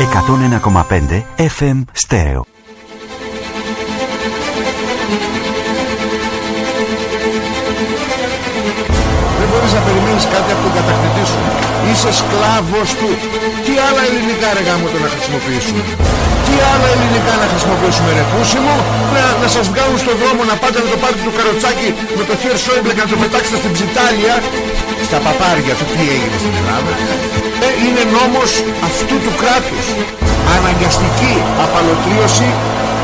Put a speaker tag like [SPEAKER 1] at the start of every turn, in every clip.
[SPEAKER 1] εκατόν ενα κομματέντε
[SPEAKER 2] FM στερεό μπορείς να περιμένεις κάτι από τον κατακτητή σου. Είσαι σκλάβος του. Τι άλλα ελληνικά ρε γάμο το να χρησιμοποιήσουμε; Τι άλλα ελληνικά να χρησιμοποιήσουμε ρε πούσιμο. Να, να σας βγάλουν στον δρόμο να πάτε να το πάρετε το καροτσάκι με το χέρι Σόιμπλε και να το πετάξετε στην ψιτάλια. Στα παπάρια του τι έγινε στην Ελλάδα. Ε, είναι νόμος αυτού του κράτους. Αναγκαστική απαλωτρίωση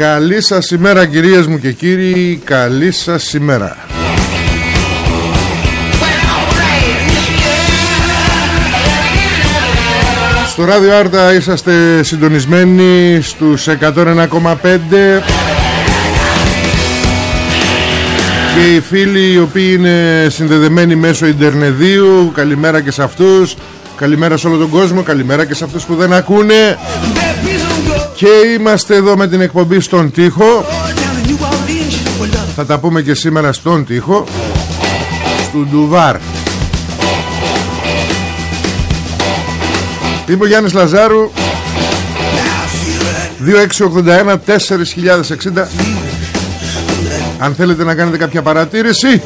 [SPEAKER 2] Καλή σας ημέρα κυρίες μου και κύριοι. Καλή σας ημέρα. Στο ράδιο Άρτα είσαστε συντονισμένοι στους 101,5 Και οι φίλοι οι οποίοι είναι συνδεδεμένοι μέσω Ιντερνεδίου Καλημέρα και σε αυτούς. Καλημέρα σε όλο τον κόσμο Καλημέρα και σε αυτούς που δεν ακούνε και είμαστε εδώ με την εκπομπή στον τοίχο. Θα τα πούμε και σήμερα στον τοίχο. Στου Ντουβάρ. Είμαι ο Γιάννης Λαζάρου. 2681 4060 Αν θέλετε να κάνετε κάποια παρατήρηση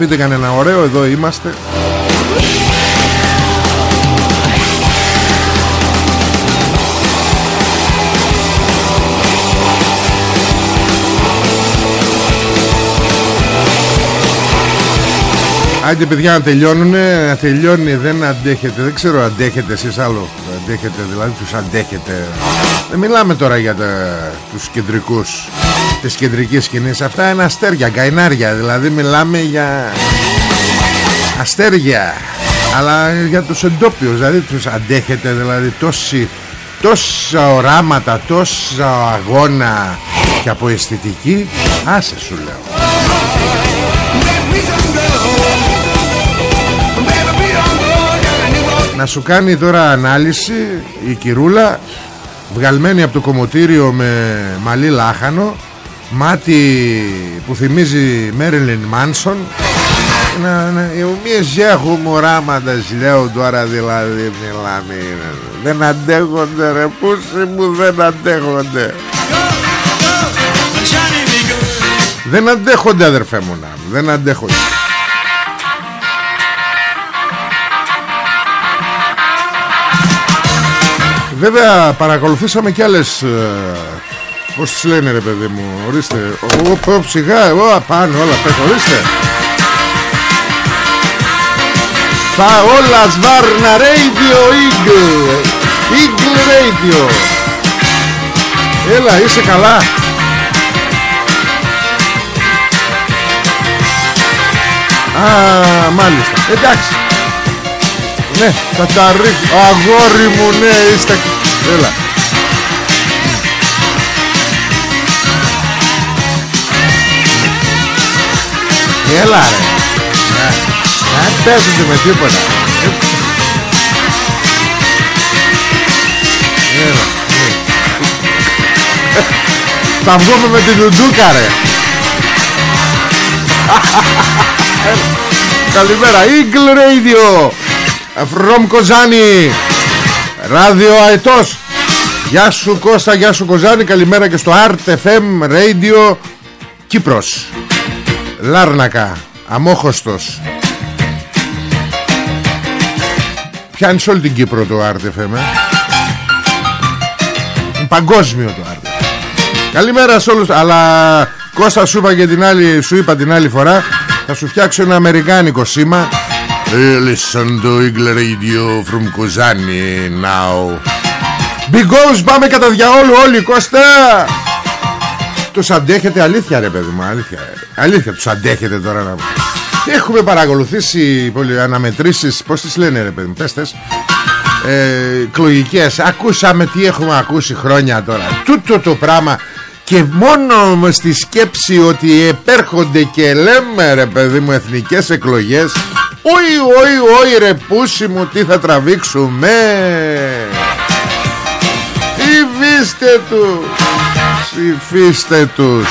[SPEAKER 2] πείτε κανένα ωραίο Εδώ είμαστε. Άντε παιδιά να τελειώνουνε Να τελειώνει δεν αντέχετε. Δεν ξέρω αντέχετε εσείς άλλο. Αντέχετε δηλαδή τους αντέχετε. Δεν μιλάμε τώρα για τα, τους κεντρικούς Της κεντρικής σκηνής. Αυτά είναι αστέρια, γκαϊνάρια. Δηλαδή μιλάμε για Αστέρια. Αλλά για τους εντόπιους Δηλαδή τους αντέχετε δηλαδή τόσοι Τόσα οράματα Τόσα αγώνα Και από αισθητική. Άσε σου λέω. Να σου κάνει τώρα ανάλυση η κυρούλα βγαλμένη από το κομμωτήριο με μαλλί λάχανο μάτι που θυμίζει Μέριλιν Μάνσον. Να, να, οι ομοίες έχουν οράματα λέω τώρα δηλαδή μιλάμε. Δεν αντέχονται ρε πούσοι μου δεν αντέχονται. Δεν αντέχονται αδερφέ μου να δεν αντέχονται. Βέβαια παρακολουθήσαμε κι άλλες ε, Πώς τις λένε ρε παιδί μου Ορίστε. Ο, ο, ψυχά εγώ απάνω όλα πες ορίστε. Θα όλα σβάρνα Radio Eagle Eagle Radio Έλα είσαι καλά. Α, μάλιστα. Εντάξει. Ναι, θα τα ρίχνω Αγόρι μου, ναι, είστε Έλα Έλα ρε. Δεν παίζονται με τίποτα. Έλα Θα βγούμε με την Λουντούκα ρε. Καλημέρα Eagle Radio. From Κοζάνη Ράδιο Αετός Γεια σου Κώστα, γεια σου Κοζάνη Καλημέρα και στο Art FM Radio Κύπρος Λάρνακα Αμόχωστος. Πιάνεις όλη την Κύπρο το Art FM ε; Παγκόσμιο το Art Καλημέρα σε όλους Αλλά Κώστα σου είπα, την άλλη, σου είπα την άλλη φορά Θα σου φτιάξω ένα αμερικάνικο σήμα. Listen to Eagle Radio from Kozani now. Because πάμε κατά διαόλου όλοι Κώστα. Τους αντέχετε αλήθεια ρε παιδί μου Αλήθεια, αλήθεια τους αντέχετε τώρα να... Έχουμε παρακολουθήσει πολύ αναμετρήσεις. Πώς τις λένε ρε παιδί μου Πες ε, Εκλογικές. Ακούσαμε τι έχουμε ακούσει χρόνια τώρα. Τούτο το πράγμα. Και μόνο στη σκέψη ότι επέρχονται και λέμε ρε παιδί μου εθνικές εκλογές Όι, όι, όι ρε πούσι μου τι θα τραβήξουμε Υφίστε τους Υφίστε τους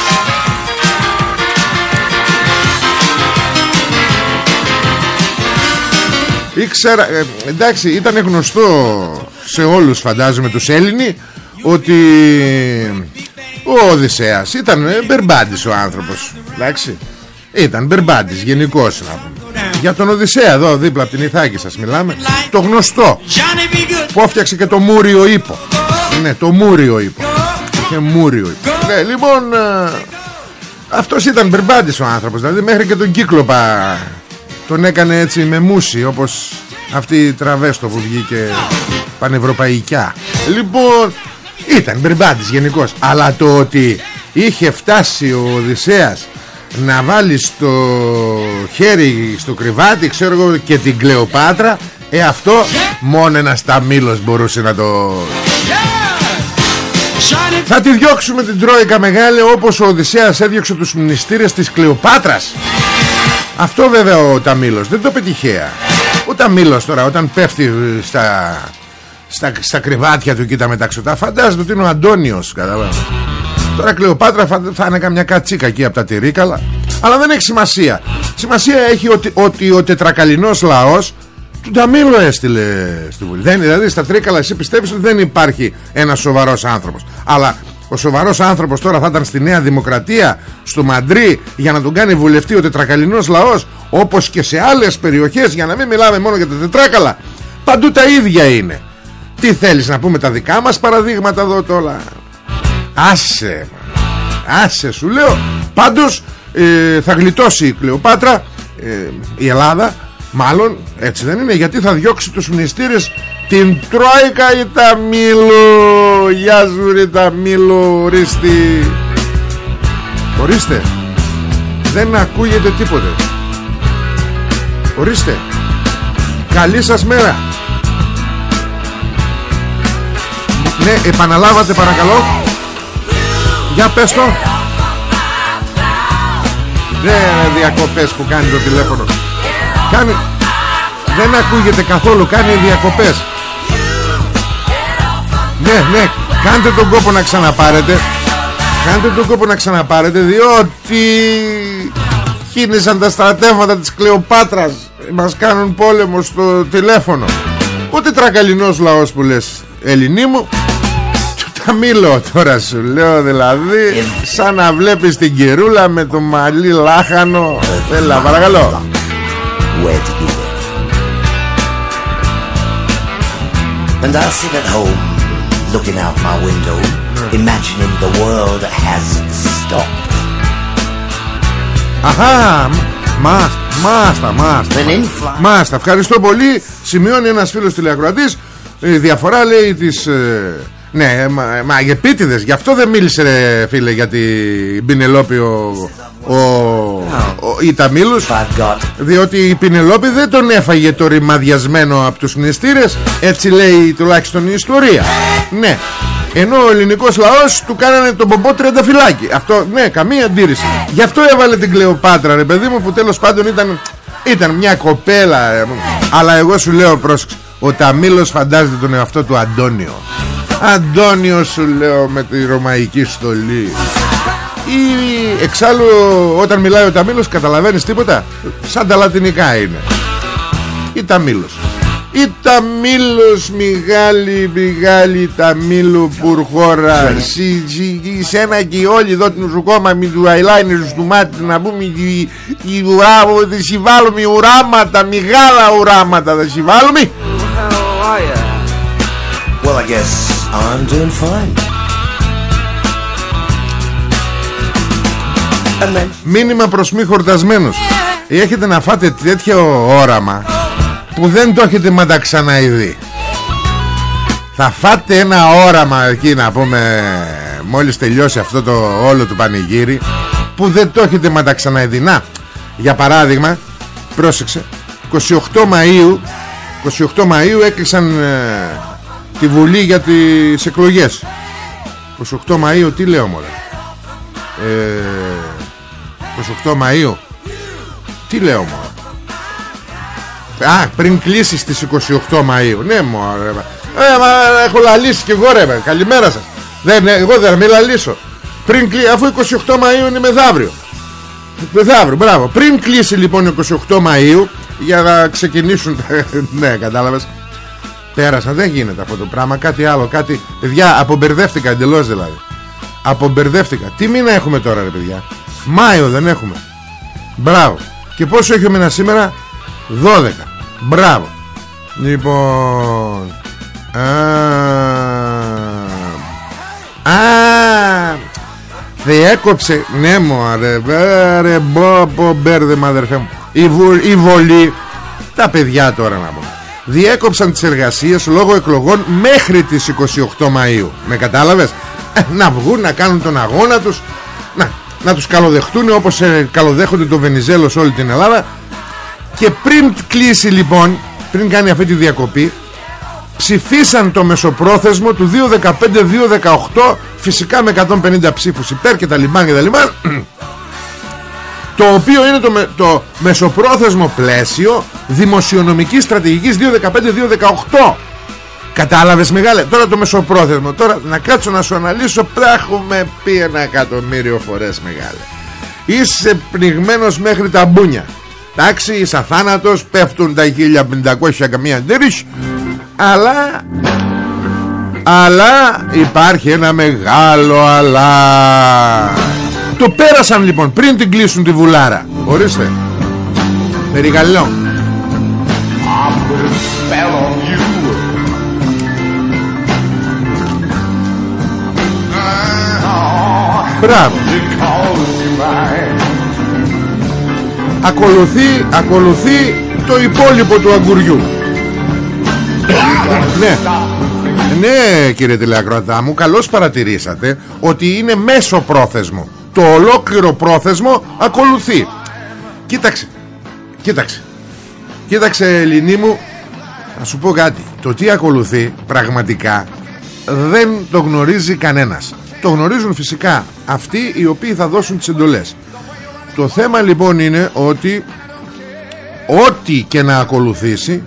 [SPEAKER 2] Ήξερα, ε, εντάξει ήταν γνωστό σε όλους φαντάζομαι τους Έλληνοι ότι ο Οδυσσέας ήταν ε, μπερμπάντης ο άνθρωπος Εντάξει. Ήταν μπερμπάντης γενικώς να πούμε. Για τον Οδυσσέα εδώ δίπλα από την Ιθάκη σας μιλάμε Το γνωστό Που έφτιαξε και το Μούριο Ήπο. Ναι το Μούριο Ήπο. Και Μούριο Ήπο. Ναι λοιπόν ε, Αυτός ήταν μπερμπάντης ο άνθρωπος Δηλαδή μέχρι και τον Κύκλοπα Τον έκανε έτσι με μουσι Όπως αυτή η τραβέστο που βγήκε Πανευρωπαϊκά Λοιπόν ήταν μπερμπάντης γενικώς. Αλλά το ότι είχε φτάσει ο Οδυσσέας να βάλει στο χέρι στο κρεβάτι ξέρω εγώ και την Κλεοπάτρα ε αυτό μόνο ένας ταμίλος μπορούσε να το θα τη διώξουμε την Τρόικα μεγάλη όπως ο Οδυσσέας έδιωξε τους μνηστήρες της Κλεοπάτρας αυτό βέβαια ο Ταμίλος δεν το πετυχαία. Ο Ταμίλος τώρα όταν πέφτει στα στα, στα κρεβάτια του κοίτα μεταξωτά φαντάζεται ότι είναι ο Αντώνιος καταλάβα. τώρα Κλεοπάτρα θα είναι καμιά κατσίκα εκεί από τα τυρίκαλα. Αλλά δεν έχει σημασία. Σημασία έχει ότι, ότι ο τετρακαλινός λαός του Ταμίλου έστειλε στη Βουλή. Δεν, δηλαδή στα τρίκαλα εσύ πιστεύεις ότι δεν υπάρχει ένας σοβαρός άνθρωπος. Αλλά ο σοβαρός άνθρωπος τώρα θα ήταν στη Νέα Δημοκρατία στο Μαντρί για να τον κάνει βουλευτή ο τετρακαλινός λαός όπως και σε άλλες περιοχές για να μην μιλάμε μόνο για τα τετράκαλα. Παντού τα ίδια είναι. Τι θέλεις να πούμε τα δικά μας παραδείγματα εδώ τώρα; Άσε Άσε σου λέω. Πάντως ε, θα γλιτώσει η Κλεοπάτρα ε, Η Ελλάδα Μάλλον έτσι δεν είναι Γιατί θα διώξει τους μνηστήρες Την Τρόικα ή τα Μήλο Γεια σου ρε τα Μήλο Ορίστη Ορίστε. Δεν ακούγεται τίποτε. Ορίστε. Καλή σας μέρα. Ναι επαναλάβατε παρακαλώ. Για πες το. Δεν είναι διακοπές που κάνει το τηλέφωνο Κάνει Δεν ακούγεται καθόλου Κάνει διακοπές. Ναι ναι Κάντε τον κόπο να ξαναπάρετε. Κάντε τον κόπο να ξαναπάρετε Διότι Χύνησαν τα στρατεύματα της Κλεοπάτρας. Μας κάνουν πόλεμο στο τηλέφωνο. Ούτε τρακαλινός λαός που λες Ελληνί μου. Καμίλο τώρα σου λέω δηλαδή Σαν να βλέπεις την κυρούλα με το μαλλί λάχανο. Έλα παρακαλώ And I sit at home looking out my window Imagining the world has stopped Αχά Μα Μάστα, μάστα. Μάστα, ευχαριστώ πολύ. Σημειώνει ένας φίλος τηλεακροατής. Η διαφορά λέει της... ε, ναι, μα, μα επίτηδες. Γι' αυτό δεν μίλησε ρε, φίλε για την Πινελόπη ο, ο, ο, η Ταμίλους διότι η Πινελόπη δεν τον έφαγε το ρημαδιασμένο από τους νηστήρες έτσι λέει τουλάχιστον η ιστορία. Ναι ενώ ο ελληνικός λαός του κάνανε τον πομπό τριανταφυλάκι. Αυτό ναι καμία αντίρρηση. Γι' αυτό έβαλε την Κλεοπάτρα ρε παιδί μου που τέλος πάντων ήταν, ήταν μια κοπέλα ε, αλλά εγώ σου λέω πρόσεξε ο Ταμίλος φαντάζεται τον εαυτό του Αντώνιο. Αντώνιο σου λέω με τη ρωμαϊκή στολή ή εξάλλου όταν μιλάει ο Ταμίλος καταλαβαίνεις τίποτα; Σαν τα λατινικά είναι ή Ταμίλος ή Ταμίλος μεγάλη μεγάλη Ταμίλου πουρχώρα Συ- συ- σένα και όλοι εδώ την σου κόμμα με του eyeliner του μάτι να πούμε η, η ουρά, θα συμβάλλουμε ουράματα μεγάλα ουράματα θα συμβάλλουμε
[SPEAKER 3] How are ya? Well, I guess I'm doing fine.
[SPEAKER 2] Μήνυμα προς μη χορτασμένους. Έχετε να φάτε τέτοιο όραμα Που δεν το έχετε μα τα ξαναειδεί. Θα φάτε ένα όραμα εκεί να πούμε Μόλις τελειώσει αυτό το όλο του πανηγύρι Που δεν το έχετε μα τα ξαναειδεί. Να, για παράδειγμα Πρόσεξε 28 Μαΐου 28 Μαΐου έκλεισαν ε, τη Βουλή για τις εκλογές. 28 Μαΐου τι λέω μωρέ. Ε, 28 Μαΐου. Τι λέω μόνο Α πριν κλείσεις στις 28 Μαΐου. Ναι μωρέ. Ε, μα, Έχω λαλήσει και εγώ ρε με. Καλημέρα σας. Δεν, ναι, Εγώ δεν μην λαλήσω. Πριν κλείσει, Αφού 28 Μαΐου είναι μεθαύριο. Μεθαύριο μπράβο. Πριν κλείσει λοιπόν 28 Μαΐου Για να ξεκινήσουν τα- Ναι κατάλαβες. Πέρασαν δεν γίνεται αυτό το πράγμα. Κάτι άλλο κάτι Παιδιά απομπερδεύτηκα εντελώς δηλαδή. Απομπερδεύτηκα. Τι μήνα έχουμε τώρα ρε παιδιά; Μάιο δεν έχουμε. Μπράβο. Και πόσο έχει ο μήνας σήμερα; 12 Μπράβο. Λοιπόν. Α, α, Διέκοψε. Ναι μου ρε Ρε μπο, μπο, μπέρδεμα αδερφέ μου. Η, βου- η βολή. Τα παιδιά τώρα να πούμε. Διέκοψαν τις εργασίες λόγω εκλογών μέχρι τις 28 Μαΐου. Με κατάλαβες; Ε, Να βγουν να κάνουν τον αγώνα τους Να, να τους καλοδεχτούν όπως ε, καλοδέχονται το Βενιζέλος σε όλη την Ελλάδα. Και πριν κλείσει λοιπόν Πριν κάνει αυτή τη διακοπή ψηφίσαν το μεσοπρόθεσμο του 2-15-2-18 φυσικά με 150 ψήφους υπέρ και τα λιμάν και τα λιμάν το οποίο είναι το, με- το μεσοπρόθεσμο πλαίσιο δημοσιονομικής στρατηγικής 2-15-2-18 Κατάλαβες μεγάλε; Τώρα το μεσοπρόθεσμο. Τώρα να κάτσω να σου αναλύσω Πρα έχουμε πει ένα εκατομμύριο φορές μεγάλε. Είσαι πνιγμένος μέχρι τα μπούνια. Εντάξει είσαι αθάνατος Πέφτουν τα 1500 καμία αντίρρηση Αλλά Αλλά υπάρχει ένα μεγάλο αλλά. Το πέρασαν λοιπόν πριν την κλείσουν τη βουλάρα. Ορίστε. Περιγαλλό Μπράβο. Ακολουθεί, ακολουθεί το υπόλοιπο του αγκουριού. Ναι. Ναι κύριε τηλεακροατά μου Καλώς παρατηρήσατε Ότι είναι μέσο πρόθεσμο. Το ολόκληρο πρόθεσμο ακολουθεί. Κοίταξε Κοίταξε. Κοίταξε Ελληνί μου Να σου πω κάτι. Το τι ακολουθεί πραγματικά Δεν το γνωρίζει κανένας. Το γνωρίζουν φυσικά Αυτοί οι οποίοι θα δώσουν τις εντολές. Το θέμα λοιπόν είναι ότι Ό,τι και να ακολουθήσει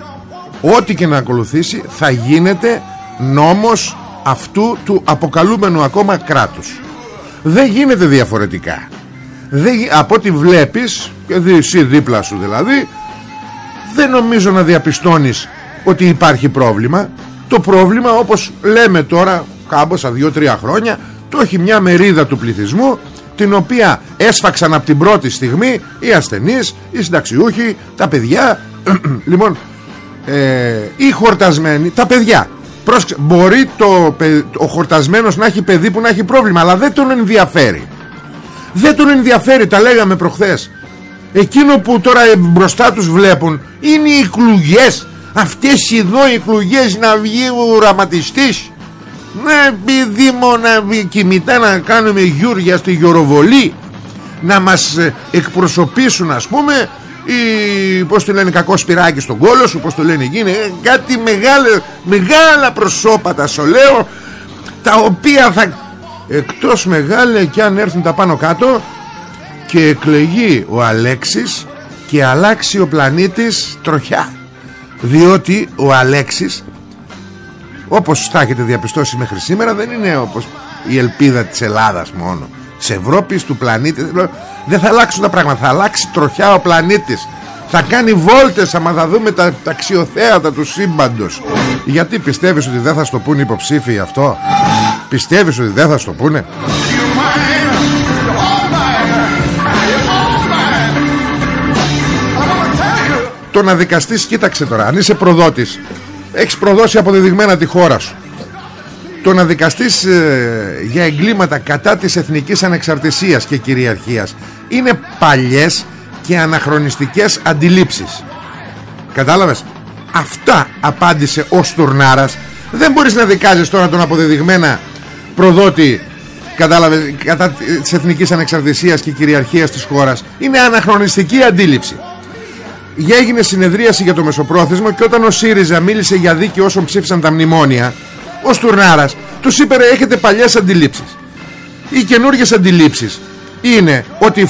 [SPEAKER 2] Ό,τι και να ακολουθήσει Θα γίνεται νόμος Αυτού του αποκαλούμενου ακόμα κράτους. Δεν γίνεται διαφορετικά. Δεν, γι- Από ό,τι βλέπεις Και δι- εσύ δίπλα σου δηλαδή δεν νομίζω να διαπιστώνεις ότι υπάρχει πρόβλημα. Το πρόβλημα όπως λέμε τώρα κάμποσα δύο-τρία χρόνια το έχει μια μερίδα του πληθυσμού την οποία έσφαξαν από την πρώτη στιγμή οι ασθενείς, οι συνταξιούχοι, τα παιδιά. Λοιπόν ε, οι χορτασμένοι, τα παιδιά. Πρόσεξε, μπορεί το, παι- ο χορτασμένος να έχει παιδί που να έχει πρόβλημα αλλά δεν τον ενδιαφέρει. Δεν τον ενδιαφέρει, τα λέγαμε προχθές. Εκείνο που τώρα μπροστά τους βλέπουν είναι οι εκλογές. Αυτές εδώ οι εκλογές να βγει ο ραματιστής να επειδή να κοιμητά να κάνουμε γιούρια στη Γιωροβολή. Να μας ε, εκπροσωπήσουν ας πούμε ή πως το λένε κακό σπυράκι στον κόλο σου πως το λένε εκείνοι. Ε, κάτι μεγάλα, μεγάλα προσώπατα σου λέω τα οποία θα εκτός μεγάλα και αν έρθουν τα πάνω κάτω και εκλεγεί ο Αλέξης και αλλάξει ο πλανήτης τροχιά. Διότι ο Αλέξης όπως θα έχετε διαπιστώσει μέχρι σήμερα δεν είναι όπως η ελπίδα της Ελλάδας μόνο. Της Ευρώπης, του πλανήτη. Δεν θα αλλάξουν τα πράγματα. Θα αλλάξει τροχιά ο πλανήτης. Θα κάνει βόλτες άμα θα δούμε τα, τα αξιοθέατα του σύμπαντος. Γιατί πιστεύεις ότι δεν θα στο πούνε υποψήφοι αυτό; Πιστεύεις ότι δεν θα στο πούνε; Το να δικαστείς κοίταξε τώρα. Αν είσαι προδότης έχεις προδώσει αποδεδειγμένα τη χώρα σου. Το να δικαστείς ε, για εγκλήματα κατά της εθνικής ανεξαρτησίας και κυριαρχίας είναι παλιές και αναχρονιστικές αντιλήψεις. Κατάλαβες; Αυτά απάντησε ο Στουρνάρας. Δεν μπορείς να δικάζεις τώρα τον αποδεδειγμένα προδότη κατάλαβες κατά της εθνικής ανεξαρτησίας και κυριαρχίας της χώρας. Είναι αναχρονιστική αντίληψη έγινε συνεδρίαση για το μεσοπρόθεσμο και όταν ο ΣΥΡΙΖΑ μίλησε για δίκαιο όσων ψήφισαν τα μνημόνια ο Στουρνάρας τους είπε έχετε παλιές αντιλήψεις οι καινούργιες αντιλήψεις είναι ότι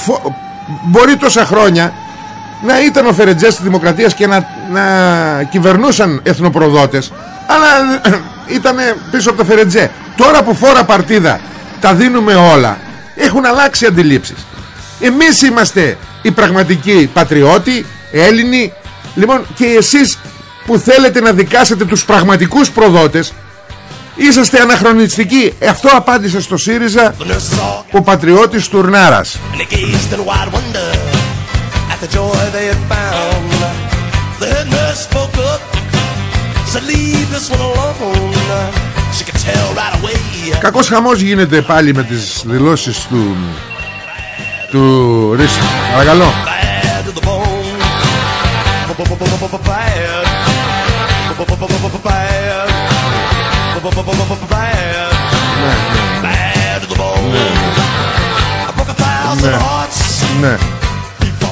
[SPEAKER 2] μπορεί τόσα χρόνια να ήταν ο Φερετζές της Δημοκρατίας και να, να κυβερνούσαν εθνοπροδότες αλλά ήταν πίσω από το Φερετζέ. Τώρα που φόρα παρτίδα τα δίνουμε όλα. Έχουν αλλάξει αντιλήψεις. Εμείς είμαστε οι πραγματικοί πατριώτοι Έλληνοι Λοιπόν και εσείς που θέλετε να δικάσετε τους πραγματικούς προδότες Είσαστε αναχρονιστικοί. Ε, Αυτό απάντησε στο ΣΥΡΙΖΑ Ο πατριώτης Τουρνάρας. Κακός χαμός γίνεται πάλι με τις δηλώσεις του Του Ρίσου Παρακαλώ ναι.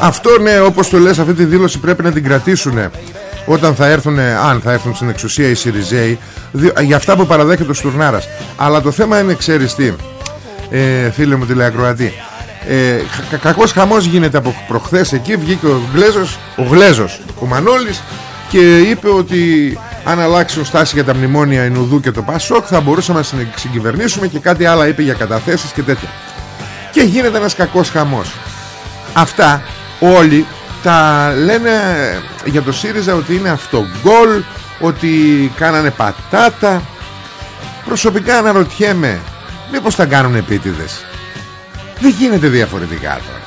[SPEAKER 2] Αυτό ναι όπως το λες αυτή τη δήλωση πρέπει να την κρατήσουν όταν θα έρθουν, αν θα έρθουν στην εξουσία οι Σιριζέοι για αυτά που παραδέχεται ο Στουρνάρας αλλά το θέμα είναι ξέρεις τι ε, φίλε μου τηλεακροατή ε, κα, κακός χαμός γίνεται από προχθές εκεί βγήκε ο Γλέζος ο Γλέζος ο Μανώλης και είπε ότι αν αλλάξουν στάση για τα μνημόνια Ινουδού και το Πασόκ θα μπορούσαμε να συγκυβερνήσουμε και κάτι άλλο είπε για καταθέσεις και τέτοια. Και γίνεται ένας κακός χαμός. Αυτά όλοι τα λένε για το ΣΥΡΙΖΑ ότι είναι αυτό γκολ ότι κάνανε πατάτα. Προσωπικά αναρωτιέμαι μήπως θα κάνουν επίτηδες δεν γίνεται διαφορετικά τώρα.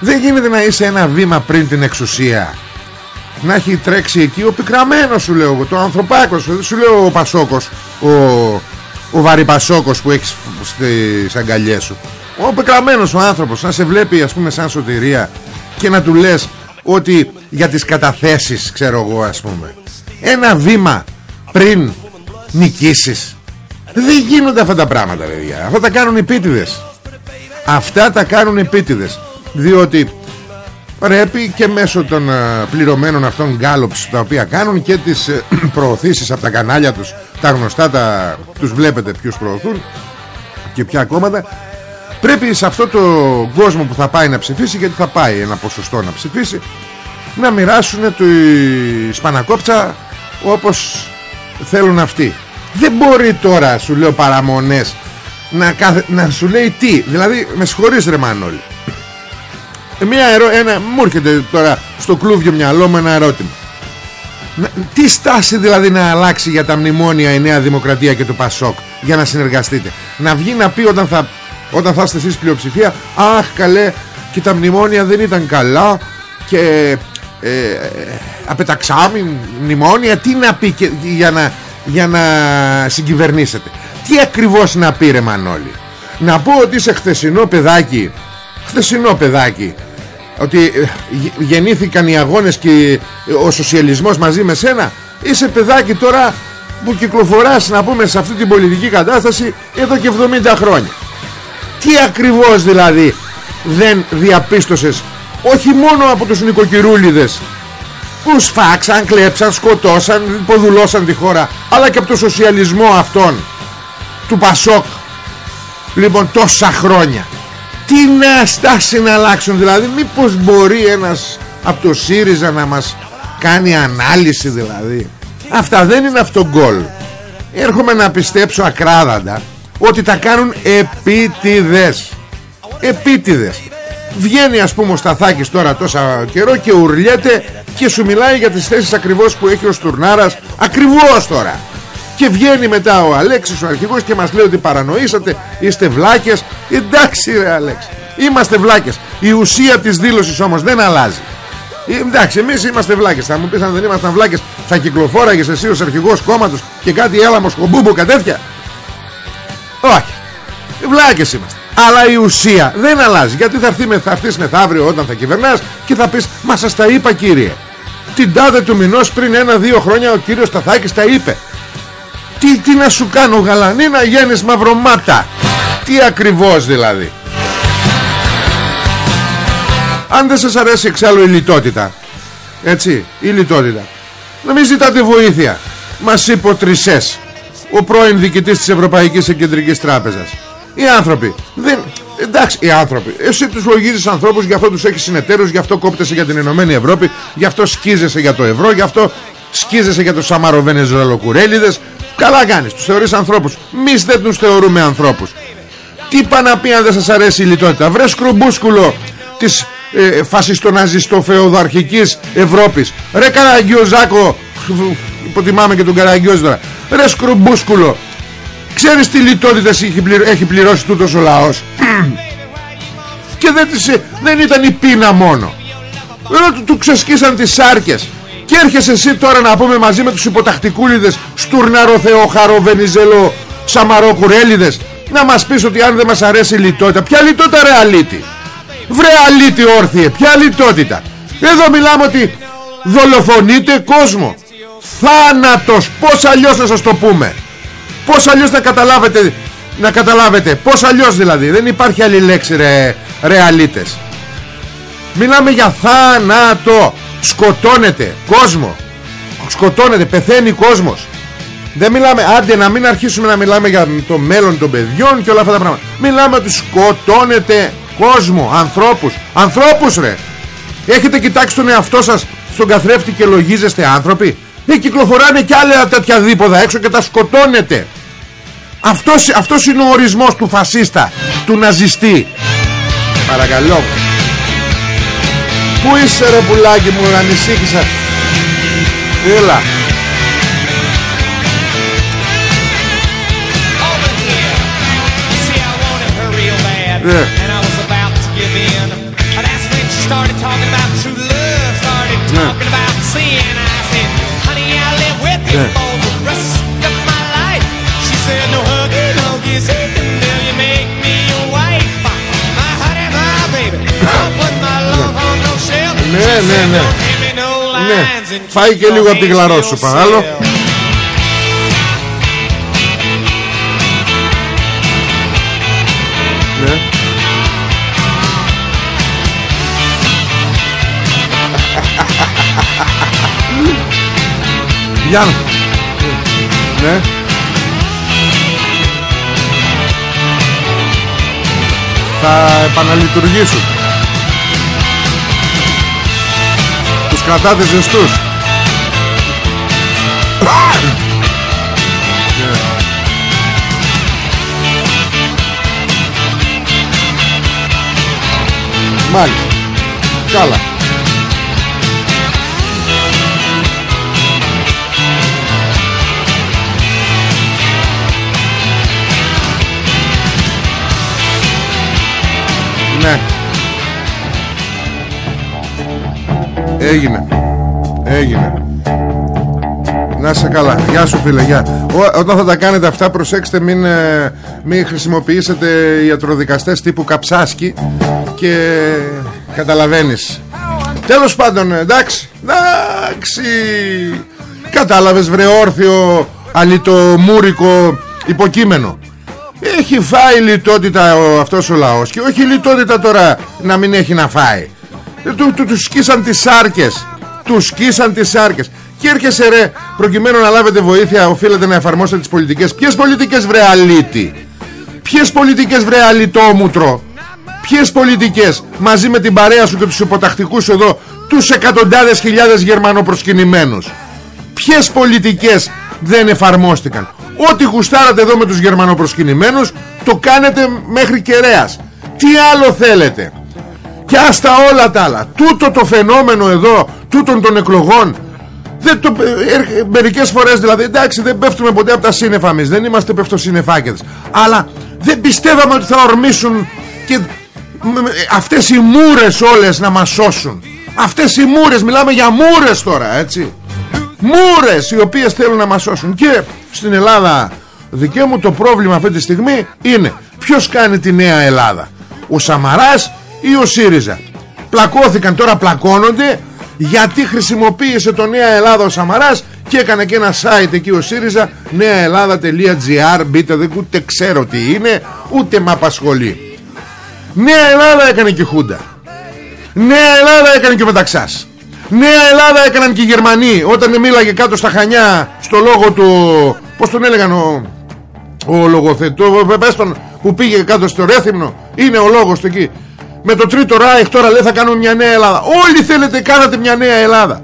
[SPEAKER 2] Δεν γίνεται να είσαι ένα βήμα πριν την εξουσία. Να έχει τρέξει εκεί ο πικραμένος σου λέω το ανθρωπάκος σου λέω ο Πασόκος ο, ο Βαρυπασόκος που έχεις στις αγκαλιές σου. Ο πικραμένος ο άνθρωπος να σε βλέπει ας πούμε σαν σωτηρία και να του λες ότι για τις καταθέσεις ξέρω εγώ ας πούμε ένα βήμα πριν νικήσεις. Δεν γίνονται αυτά τα πράγματα παιδιά. Αυτά τα κάνουν επίτηδες αυτά τα κάνουν επίτηδες διότι πρέπει και μέσω των πληρωμένων αυτών γκάλοψ τα οποία κάνουν και τις ε, προωθήσεις από τα κανάλια τους τα γνωστά τα, τους βλέπετε ποιους προωθούν και ποια κόμματα πρέπει σε αυτό το κόσμο που θα πάει να ψηφίσει γιατί θα πάει ένα ποσοστό να ψηφίσει να μοιράσουν τη σπανακόψα όπως θέλουν αυτοί. Δεν μπορεί τώρα σου λέω παραμονές να, να σου λέει τι. Δηλαδή με συγχωρείς ρε Μανώλη. Μια ερώ... ένα... μου έρχεται τώρα στο κλούβιο μυαλό μου ένα ερώτημα. Τι στάση δηλαδή να αλλάξει για τα μνημόνια η Νέα Δημοκρατία και το Πασόκ για να συνεργαστείτε; Να βγει να πει όταν θα, όταν θα είστε εσείς πλειοψηφία αχ καλέ και τα μνημόνια δεν ήταν καλά και ε, απεταξάμι μνημόνια τι να πει και, για, να, για να συγκυβερνήσετε; Τι ακριβώς να πει ρε Μανώλη; Να πω ότι είσαι χθεσινό παιδάκι. Χθεσινό παιδάκι. Ότι ε, γεννήθηκαν οι αγώνες και ο σοσιαλισμός μαζί με σένα. Είσαι παιδάκι τώρα που κυκλοφοράς να πούμε σε αυτή την πολιτική κατάσταση εδώ και 70 χρόνια. Τι ακριβώς δηλαδή δεν διαπίστωσες όχι μόνο από τους νοικοκυρούλιδες που σφάξαν, κλέψαν, σκοτώσαν, υποδουλώσαν τη χώρα αλλά και από το σοσιαλισμό αυτών του Πασόκ. Λοιπόν τόσα χρόνια. Τι να στάση να αλλάξουν δηλαδή μήπως μπορεί ένας από το ΣΥΡΙΖΑ να μας κάνει ανάλυση δηλαδή. Αυτά δεν είναι αυτό γκολ έρχομαι να πιστέψω ακράδαντα ότι τα κάνουν επίτηδες. Επίτηδες. Βγαίνει ας πούμε ο Σταθάκης τώρα τόσα καιρό και ουρλιέται και σου μιλάει για τις θέσεις ακριβώς που έχει ο Στουρνάρας. Ακριβώς τώρα και βγαίνει μετά ο Αλέξης ο αρχηγός και μας λέει ότι παρανοήσατε είστε βλάκες. Εντάξει ρε Αλέξη είμαστε βλάκες. Η ουσία της δήλωσης όμως δεν αλλάζει. Ε, εντάξει εμείς είμαστε βλάκες. Θα μου πεις αν δεν ήμασταν βλάκες θα κυκλοφόραγες εσύ ως αρχηγός κόμματος και κάτι έλαμος κομπούμπο τέτοια; Όχι. Βλάκες είμαστε. Αλλά η ουσία δεν αλλάζει. Γιατί θα, έρθει, θα έρθεις μεθαύριο όταν θα κυβερνάς και θα πεις μα σας τα είπα κύριε την τάδε του μηνός πριν ένα-δύο χρόνια ο κύριος Σταθάκης τα είπε τι, τι να σου κάνω γαλανή να γίνεις μαυρομάτα. Τι ακριβώς δηλαδή. Αν δεν σας αρέσει εξάλλου η λιτότητα Έτσι η λιτότητα Να μην ζητάτε βοήθεια. Μας είπε ο Τρισές Ο πρώην διοικητής της Ευρωπαϊκής Κεντρικής Τράπεζας. Οι άνθρωποι δεν, Εντάξει οι άνθρωποι Εσύ τους λογίζεις ανθρώπους Γι' αυτό τους έχεις συνεταίρους Γι' αυτό κόπτεσαι για την Ενωμένη Ευρώπη Γι' αυτό σκίζεσαι για το ευρώ Γι' αυτό σκίζεσαι για τους Σαμαροβενεζολοκουρέλιδες Καλά κάνεις, τους θεωρείς ανθρώπους. Μης δεν τους θεωρούμε ανθρώπους. Τι είπα να πει αν δεν σας αρέσει η λιτότητα; Βρες σκρουμπούσκουλο της ε, φασιστοναζιστοφεοδαρχικής Ευρώπης. Ρε Καραγκιόζάκο Υποτιμάμε και τον Καραγκιόζ τώρα. Ρε σκρουμπούσκουλο Ξέρεις τι λιτότητα έχει, έχει πληρώσει τούτος ο λαός; Και δεν, δεν ήταν η πείνα μόνο. Ρε του, του ξεσκίσαν τις σάρκες και έρχεσαι εσύ τώρα να πούμε μαζί με τους υποτακτικούλιδες Στουρνάρο Θεοχάρο Βενιζέλο Σαμαρό Κουρέλιδες Να μας πεις ότι αν δεν μας αρέσει η λιτότητα Ποια λιτότητα ρε αλήτη; Βρε αλήτη όρθιε Ποια λιτότητα; Εδώ μιλάμε ότι δολοφονείτε κόσμο. Θάνατος Πώς αλλιώς να σας το πούμε; Πώς αλλιώς να καταλάβετε Να καταλάβετε; Πώς αλλιώς δηλαδή; Δεν υπάρχει άλλη λέξη ρε, ρε αλήτες. Μιλάμε για θάνατο σκοτώνεται κόσμο. Σκοτώνεται, πεθαίνει κόσμος. Δεν μιλάμε, άντε να μην αρχίσουμε να μιλάμε για το μέλλον των παιδιών και όλα αυτά τα πράγματα. Μιλάμε ότι σκοτώνεται κόσμο, ανθρώπους. Ανθρώπους ρε. Έχετε κοιτάξει τον εαυτό σας στον καθρέφτη και λογίζεστε άνθρωποι; Ε, κυκλοφοράνε και άλλα τέτοια δίποδα έξω και τα σκοτώνετε. Αυτός, αυτός είναι ο ορισμός του φασίστα του ναζιστή. Παρακαλώ Πού είσαι ρε πουλάκι μου ανησύχησα Έλα Ναι Ναι, ναι, ναι. Ναι. Φάει και λίγο από την γλαρό σου, παράλληλο. Ναι. Γιάννα. Ναι. Θα επαναλειτουργήσουν. Κρατάτε ζεστούς. Μάλιστα. Καλά. Ναι Έγινε. Έγινε. Να σε καλά. Γεια σου φίλε γεια. Όταν θα τα κάνετε αυτά προσέξτε μην, ε, μην χρησιμοποιήσετε ιατροδικαστές τύπου καψάσκι Και καταλαβαίνεις. Τέλος πάντων εντάξει Εντάξει. Κατάλαβες βρε όρθιο Αλιτομούρικο Υποκείμενο. Έχει φάει λιτότητα ο, αυτός ο λαός Και όχι λιτότητα τώρα Να μην έχει να φάει. ε, του, του, τους σκίσαν τις άρκες Τους σκίσαν τις άρκες Και έρχεσαι ρε Προκειμένου να λάβετε βοήθεια Οφείλετε να εφαρμόσετε τις πολιτικές. Ποιες πολιτικές βρε αλήτη; Ποιες πολιτικές βρε αλιτόμουτρο Ποιες πολιτικές μαζί με την παρέα σου και τους υποτακτικούς εδώ τους εκατοντάδες χιλιάδες γερμανοπροσκυνημένους; Ποιες πολιτικές δεν εφαρμόστηκαν; Ό,τι γουστάρατε εδώ με τους γερμανοπροσκυνημένους το κάνετε μέχρι κεραίας. Τι άλλο θέλετε; Και άστα όλα τα άλλα. Τούτο το φαινόμενο εδώ τούτων των εκλογών δεν το, ε, ε, μερικές φορές δηλαδή εντάξει δεν πέφτουμε ποτέ από τα σύννεφα εμείς δεν είμαστε πεφτοσυννεφάκες. Αλλά δεν πιστεύαμε ότι θα ορμήσουν και αυτές οι μούρες όλες να μας σώσουν. Αυτές οι μούρες Μιλάμε για μούρες τώρα έτσι. Μούρες οι οποίες θέλουν να μας σώσουν. Και στην Ελλάδα Δικέ μου το πρόβλημα αυτή τη στιγμή Είναι ποιος κάνει τη νέα Ελλάδα. Ο Σαμαράς ή ο ΣΥΡΙΖΑ. Πλακώθηκαν τώρα πλακώνονται Γιατί χρησιμοποίησε το Νέα Ελλάδα ο Σαμαράς Και έκανε και ένα site εκεί ο ΣΥΡΙΖΑ νεαελλάδα.gr Μπείτε δεν ούτε ξέρω τι είναι Ούτε με απασχολεί. Νέα Ελλάδα έκανε και Χούντα. Νέα Ελλάδα έκανε και ο Μεταξάς. Νέα Ελλάδα έκαναν και οι Γερμανοί Όταν μίλαγε κάτω στα Χανιά Στο λόγο του Πώς τον έλεγαν ο, ο λογοθετό που πήγε κάτω στο Ρέθυμνο Είναι ο λόγος του εκεί Με το τρίτο Ράιχ τώρα λέει θα κάνουμε μια νέα Ελλάδα. Όλοι θέλετε κάνατε μια νέα Ελλάδα.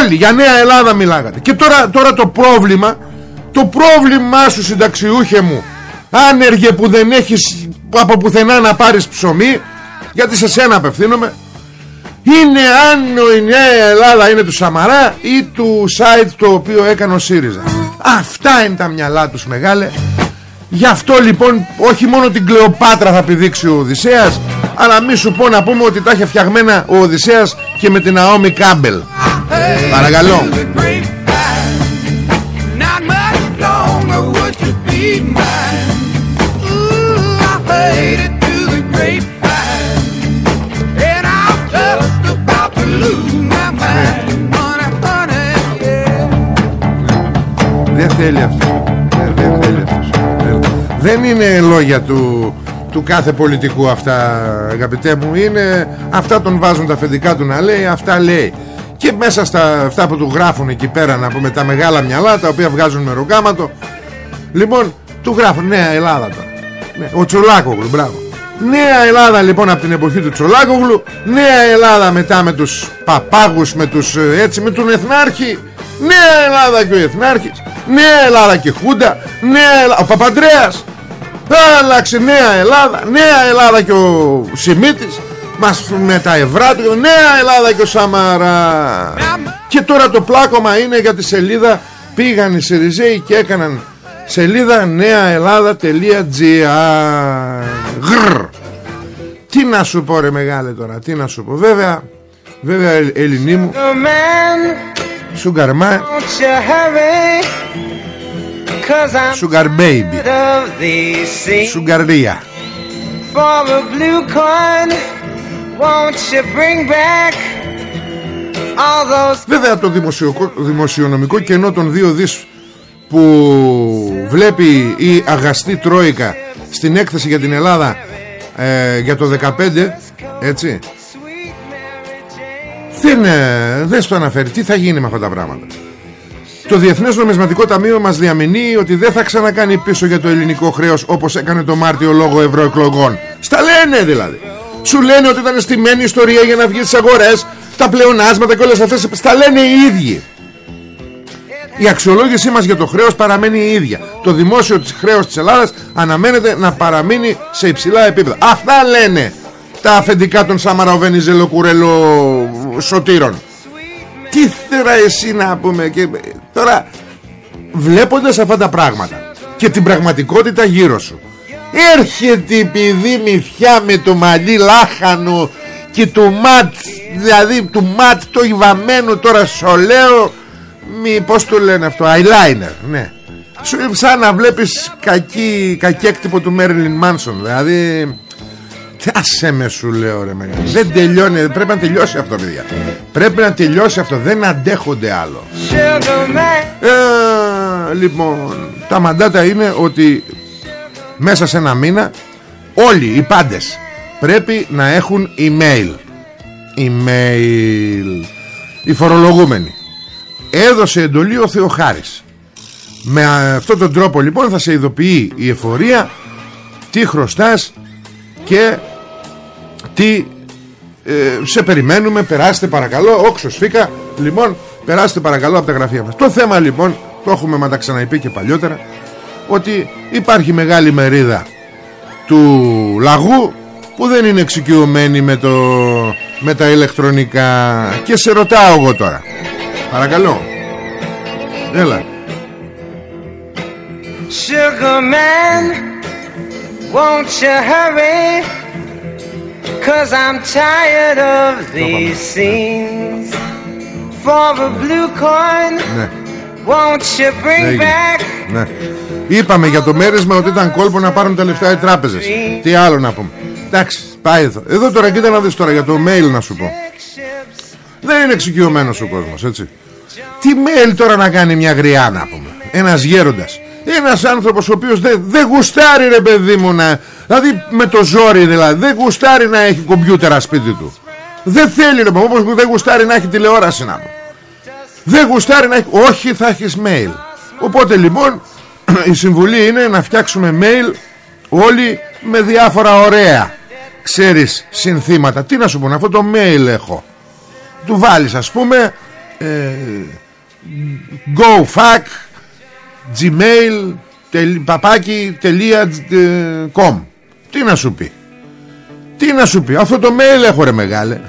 [SPEAKER 2] Όλοι για νέα Ελλάδα μιλάγατε. Και τώρα, τώρα το πρόβλημα Το πρόβλημά σου συνταξιούχε μου Άνεργε που δεν έχεις από πουθενά να πάρεις ψωμί γιατί σε σένα απευθύνομαι είναι αν η Νέα Ελλάδα είναι του Σαμαρά ή του site το οποίο έκανε ο ΣΥΡΙΖΑ. Αυτά είναι τα μυαλά τους μεγάλε γι' αυτό λοιπόν όχι μόνο την Κλεοπάτρα θα πηδήξει ο Οδυσσέας αλλά μη σου πω να πούμε ότι τα έχει φτιαγμένα ο Οδυσσέας και με την Αόμη Κάμπελ παρακαλώ. Δεν θέλει αυτό Δεν θέλει Δεν είναι λόγια του του κάθε πολιτικού αυτά αγαπητέ μου. Είναι αυτά τον βάζουν τα αφεντικά του να λέει αυτά λέει. Και μέσα στα αυτά που του γράφουν εκεί πέρα να πούμε τα μεγάλα μυαλά τα οποία βγάζουν με ρογκάματο λοιπόν του γράφουν Νέα Ελλάδα τώρα. Ναι, ο Τσολάκογλου μπράβο. Νέα Ελλάδα λοιπόν από την εποχή του Τσολάκογλου. Νέα Ελλάδα μετά με τους παπάγους Με τους ε, έτσι με τον Εθνάρχη. Νέα Ελλάδα και ο Εθνάρχης. Νέα Ελλάδα και Χούντα. Νέα Ελλάδα, ο Παπαντρέας Άλλαξε Νέα Ελλάδα Νέα Ελλάδα και ο Σιμίτης Μας με τα ευρά του Νέα Ελλάδα και ο Σαμαρά. Και τώρα το πλάκωμα είναι για τη σελίδα Πήγαν οι Σιριζέοι και έκαναν Σελίδα νεαελλάδα.gr Τι να σου πω ρε μεγάλε τώρα Τι να σου πω. Βέβαια Βέβαια Ελληνί μου Σουγκαρμά Sugar baby. Σουγκαρία For the blue coin Won't you bring back all those... Βέβαια το δημοσιονομικό κενό των δύο δις που βλέπει η αγαστή Τρόικα στην έκθεση για την Ελλάδα ε, για το 15 έτσι. Δεν, ε, δεν στο αναφέρει. Τι θα γίνει με αυτά τα πράγματα; Το Διεθνές Νομισματικό Ταμείο μας διαμηνεί ότι δεν θα ξανακάνει πίσω για το ελληνικό χρέος όπως έκανε το Μάρτιο λόγω ευρωεκλογών. Στα λένε δηλαδή. Σου λένε ότι ήταν στημένη ιστορία για να βγει στις αγορές, τα πλεονάσματα και όλες αυτές. Στα λένε οι ίδιοι. Η αξιολόγησή μας για το χρέος παραμένει η ίδια. Το δημόσιο της χρέος της Ελλάδας αναμένεται να παραμείνει σε υψηλά επίπεδα. Αυτά λένε τα αφεντικά των Σαμαραοβενιζελο Κουρελο Σωτήρων. Τι θέρα εσύ να πούμε και τώρα βλέποντας αυτά τα πράγματα και την πραγματικότητα γύρω σου έρχεται η πηδή μυθιά με το μαλλί λάχανο και του ματ δηλαδή του ματ το υβαμένο τώρα λέω μη, πώς το λένε αυτό, eyeliner, ναι. Σαν να βλέπεις κακή, κακέκτυπο του Μέρλιν Μάνσον, δηλαδή Άσε με σου λέω ρε μεγάλη Δεν τελειώνει Πρέπει να τελειώσει αυτό παιδιά. Πρέπει να τελειώσει αυτό Δεν αντέχονται άλλο. Ε, Λοιπόν Τα μαντάτα είναι ότι Μέσα σε ένα μήνα Όλοι οι πάντες Πρέπει να έχουν email. Email. Οι φορολογούμενοι. Έδωσε εντολή ο Θεοχάρης. Με αυτόν τον τρόπο λοιπόν θα σε ειδοποιεί η εφορία Τι χρωστάς Και τι ε, σε περιμένουμε περάστε παρακαλώ όξος φύκα λοιπόν περάστε παρακαλώ από τα γραφεία μας. Το θέμα λοιπόν το έχουμε μα τα ξαναειπεί και παλιότερα ότι υπάρχει μεγάλη μερίδα του λαγού που δεν είναι εξοικειωμένη με, το, με τα ηλεκτρονικά. Και σε ρωτάω εγώ τώρα. Παρακαλώ. Έλα. Sugar man, won't you hurry? Cause I'm tired of these scenes. For the blue coin ναι. Won't you bring ναι. back ναι. Είπαμε για το μέρισμα ότι ήταν κόλπο να πάρουν τα λεφτά οι τράπεζες. Τι άλλο να πούμε. Εντάξει πάει εδώ. Εδώ τώρα κοίτα να δεις τώρα για το mail να σου πω. Δεν είναι εξοικειωμένος ο κόσμος έτσι. Τι mail τώρα να κάνει μια γριά να πούμε. Ένας γέροντας ένας άνθρωπος ο οποίος δεν, δεν γουστάρει ρε παιδί μου να, Δηλαδή με το ζόρι δηλαδή Δεν γουστάρει να έχει κομπιούτερα σπίτι του. Δεν θέλει λοιπόν Όπως δεν γουστάρει να έχει τηλεόραση να Δεν γουστάρει να έχει Όχι θα έχεις mail. Οπότε λοιπόν η συμβουλή είναι να φτιάξουμε mail Όλοι με διάφορα ωραία. Ξέρεις συνθήματα. Τι να σου πω αυτό το mail έχω. Του βάλεις ας πούμε ε, Go fuck gmail παπάκι.com Τι να σου πει. Τι να σου πει. Αυτό το mail έχω ρε μεγάλε.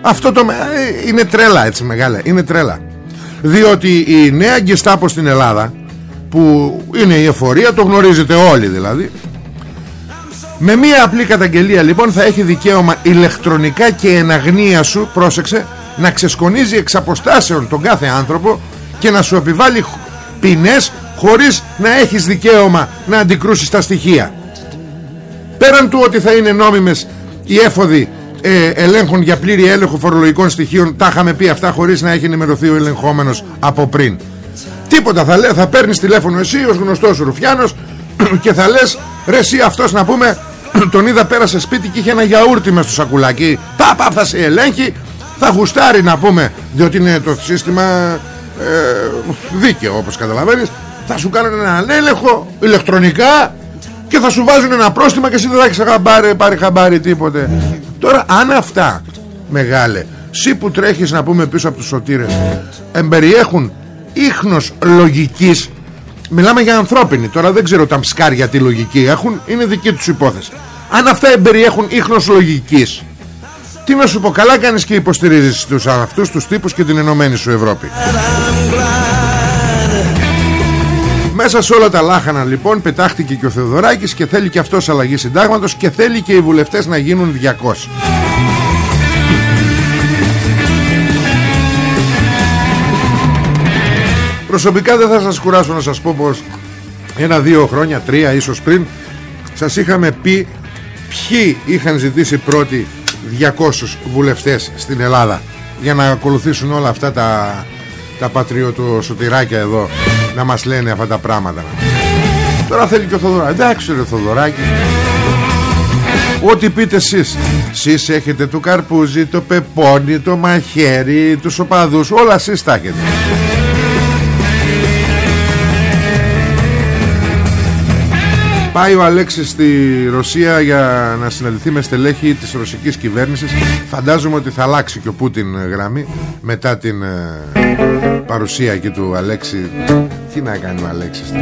[SPEAKER 2] Αυτό το ε, είναι τρέλα έτσι μεγάλε. Είναι τρέλα. Διότι η νέα γκεστάπο στην Ελλάδα Που είναι η εφορία Το γνωρίζετε όλοι δηλαδή με μία απλή καταγγελία λοιπόν θα έχει δικαίωμα ηλεκτρονικά και εν αγνία σου, πρόσεξε, να ξεσκονίζει εξ αποστάσεων τον κάθε άνθρωπο και να σου επιβάλλει ποινές χωρίς να έχεις δικαίωμα να αντικρούσεις τα στοιχεία. Πέραν του ότι θα είναι νόμιμες οι έφοδοι ε, ελέγχων για πλήρη έλεγχο φορολογικών στοιχείων τα είχαμε πει αυτά χωρίς να έχει ενημερωθεί ο ελεγχόμενος από πριν. Τίποτα θα, λέ, θα παίρνεις τηλέφωνο εσύ ως γνωστός Ρουφιάνος και θα λες ρε εσύ αυτός να πούμε τον είδα πέρασε σπίτι και είχε ένα γιαούρτι μες στο σακουλάκι. Πα πα θα σε ελέγχει θα γουστάρει να πούμε διότι είναι το σύστημα ε, δίκαιο όπως καταλαβαίνεις. Θα σου κάνουν έναν έλεγχο ηλεκτρονικά και θα σου βάζουν ένα πρόστιμα και εσύ δεν θα έχεις χαμπάρι, πάρει χαμπάρι τίποτε. Τώρα αν αυτά μεγάλε εσύ που τρέχεις να πούμε πίσω από τους σωτήρες εμπεριέχουν ίχνος λογικής μιλάμε για ανθρώπινη τώρα δεν ξέρω τα ψκάρια τι λογική έχουν είναι δική τους υπόθεση. Αν αυτά εμπεριέχουν ίχνος λογικής τι να σου πω καλά κάνεις και υποστηρίζεις τους αυτούς τους τύπους και την ενωμένη σου Ευρώπη. Μέσα σε όλα τα λάχανα λοιπόν πετάχτηκε και ο Θεοδωράκης και θέλει και αυτός αλλαγή συντάγματος και θέλει και οι βουλευτές να γίνουν 200 Προσωπικά δεν θα σας κουράσω να σας πω πως ένα-δύο χρόνια, τρία ίσως πριν σας είχαμε πει ποιοι είχαν ζητήσει πρώτοι 200 βουλευτές στην Ελλάδα για να ακολουθήσουν όλα αυτά τα, τα πατριωτοσωτηράκια εδώ να μας λένε αυτά τα πράγματα. Τώρα θέλει και ο Θοδωράκης. Εντάξει ρε Θοδωράκη. Ό,τι πείτε εσείς. Εσείς έχετε το καρπούζι, το πεπόνι, το μαχαίρι, τους οπαδούς Όλα εσείς τα έχετε Πάει ο Αλέξης στη Ρωσία για να συναντηθεί με στελέχη της ρωσικής κυβέρνησης. Φαντάζομαι ότι θα αλλάξει και ο Πούτιν γραμμή Μετά την ε, παρουσία εκεί του Αλέξη. Τι να κάνει ο Αλέξης.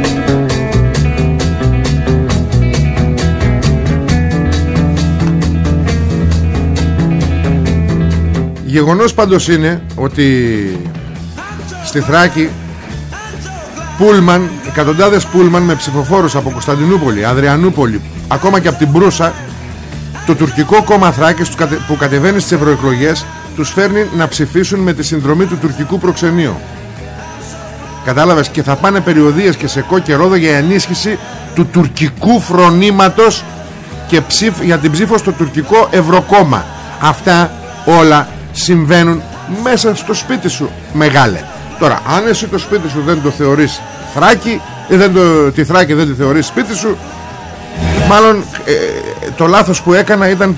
[SPEAKER 2] Γεγονός πάντως είναι ότι στη Θράκη Πούλμαν, εκατοντάδες Πούλμαν με ψηφοφόρους από Κωνσταντινούπολη, Αδριανούπολη, ακόμα και από την Μπρούσα, το τουρκικό κόμμα Θράκης που κατεβαίνει στις ευρωεκλογές τους φέρνει να ψηφίσουν με τη συνδρομή του τουρκικού προξενείου. Κατάλαβες και θα πάνε περιοδίες και σε κόκκι ρόδο για ενίσχυση του τουρκικού φρονήματος και ψήφ, για την ψήφο στο τουρκικό Ευρωκόμμα αυτά όλα συμβαίνουν μέσα στο σπίτι σου μεγάλε τώρα αν εσύ το σπίτι σου δεν το θεωρείς θράκη ή δεν το, τη θράκη δεν τη θεωρείς σπίτι σου μάλλον ε, το λάθος που έκανα ήταν,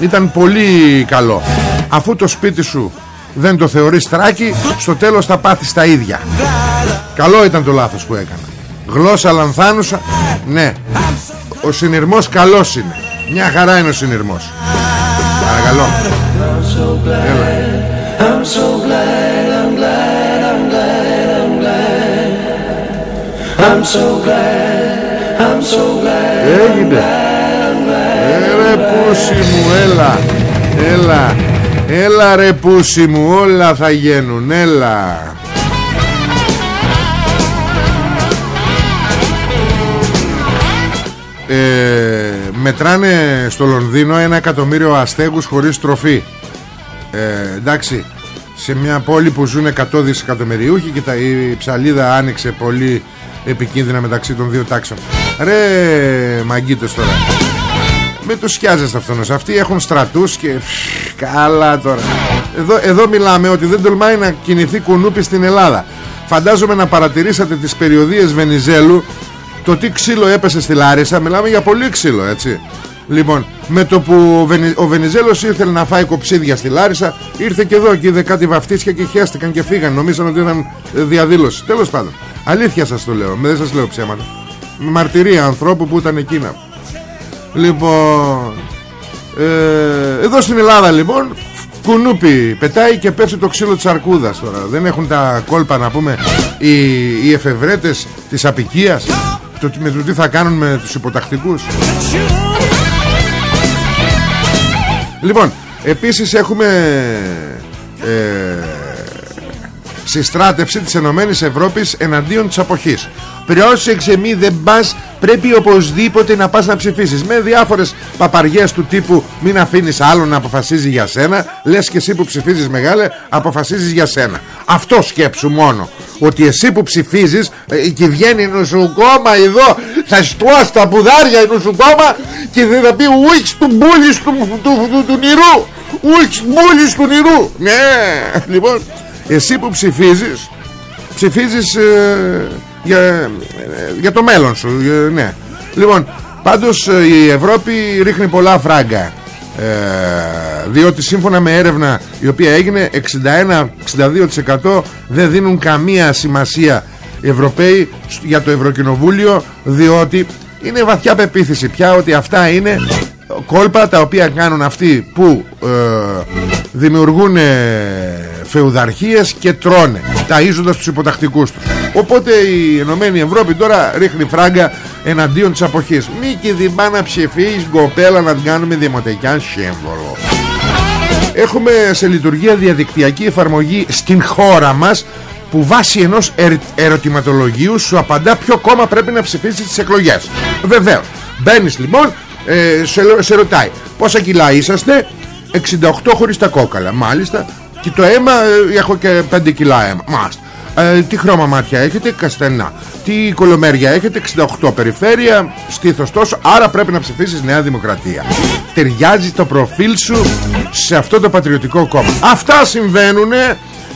[SPEAKER 2] ήταν πολύ καλό. Αφού το σπίτι σου δεν το θεωρείς θράκη στο τέλος θα πάθεις τα ίδια. Καλό ήταν το λάθος που έκανα. Γλώσσα λανθάνουσα ναι. Ο συνειρμός καλός είναι. Μια χαρά είναι ο συνειρμός. Παρακαλώ Έγινε. Ε ρε πούσι μου έλα Έλα Έλα ρε πούσι μου όλα θα γίνουν Έλα. Ε, Μετράνε στο Λονδίνο ένα εκατομμύριο αστέγους χωρίς τροφή. Ε, Εντάξει σε μια πόλη που ζουν 100 δισεκατομμυριούχοι και τα, η ψαλίδα άνοιξε πολύ επικίνδυνα μεταξύ των δύο τάξεων. Ρε μαγκίτες τώρα. Με τους σκιάζεστε αυτόν αυτοί έχουν στρατούς και καλά τώρα. Εδώ, εδώ μιλάμε ότι δεν τολμάει να κινηθεί κουνούπι στην Ελλάδα. Φαντάζομαι να παρατηρήσατε τις περιοδίες Βενιζέλου το τι ξύλο έπεσε στη Λάρισα. Μιλάμε για πολύ ξύλο έτσι Λοιπόν, με το που ο Βενιζέλος ήθελε να φάει κοψίδια στη Λάρισα, ήρθε και εδώ και είδε κάτι βαφτίσια και χέστηκαν και φύγαν. Νομίζαν ότι ήταν διαδήλωση. Τέλος πάντων, αλήθεια σας το λέω, δεν σας λέω ψέματα. Μαρτυρία ανθρώπου που ήταν εκείνα. Λοιπόν, ε, εδώ στην Ελλάδα λοιπόν, κουνούπι πετάει και πέφτει το ξύλο της αρκούδας τώρα. Δεν έχουν τα κόλπα να πούμε οι, οι εφευρέτες της απικίας. Το, με το τι θα κάνουν με τους υποτακτικούς. Λοιπόν, επίσης έχουμε ε, συστράτευση της Ενωμένης Ευρώπης εναντίον της αποχής. Πρόσεξε μη δεν πας Πρέπει οπωσδήποτε να πας να ψηφίσεις. Με διάφορες παπαριές του τύπου Μην αφήνεις άλλον να αποφασίζει για σένα. Λες και εσύ που ψηφίζεις μεγάλε Αποφασίζεις για σένα. Αυτό σκέψου μόνο Ότι εσύ που ψηφίζεις ε, Και βγαίνει η νοσοκόμα εδώ Θα στρώσει τα πουδάρια η νοσοκόμα Και θα πει ουίξ του μπούλης του, του, του, του, νηρού. Ουίξ μπούλης του νηρού. Ναι. Λοιπόν εσύ που ψηφίζεις Ψηφίζεις ε, για, για το μέλλον σου ναι. Λοιπόν πάντως ε, η Ευρώπη ρίχνει πολλά φράγκα ε, διότι σύμφωνα με έρευνα η οποία έγινε 61-62% δεν δίνουν καμία σημασία οι Ευρωπαίοι για το Ευρωκοινοβούλιο διότι είναι βαθιά πεποίθηση πια ότι αυτά είναι κόλπα τα οποία κάνουν αυτοί που ε, δημιουργούν φεουδαρχίες και τρώνε ταΐζοντας τους υποτακτικούς τους. Οπότε η Ενωμένη Ευρώπη τώρα ρίχνει φράγκα εναντίον της αποχής. Μη και διμπά να ψηφίεις κοπέλα να την κάνουμε δημοτικιά σύμβολο. Έχουμε σε λειτουργία διαδικτυακή εφαρμογή στην χώρα μας που βάσει ενός ερωτηματολογίου σου απαντά ποιο κόμμα πρέπει να ψηφίσει στις εκλογές. Βεβαίως. μπαίνεις λοιπόν ε, σε, σε ρωτάει πόσα κιλά είσαστε; 68 χωρίς τα κόκαλα μάλιστα και το αίμα ε, έχω και 5 κιλά αίμα Μάλιστα ε, τι χρώμα μάτια έχετε; Καστενά τι κολομέρια έχετε; 68 περιφέρεια στήθος τόσο άρα πρέπει να ψηφίσεις Νέα Δημοκρατία ταιριάζει το προφίλ σου σε αυτό το πατριωτικό κόμμα αυτά συμβαίνουν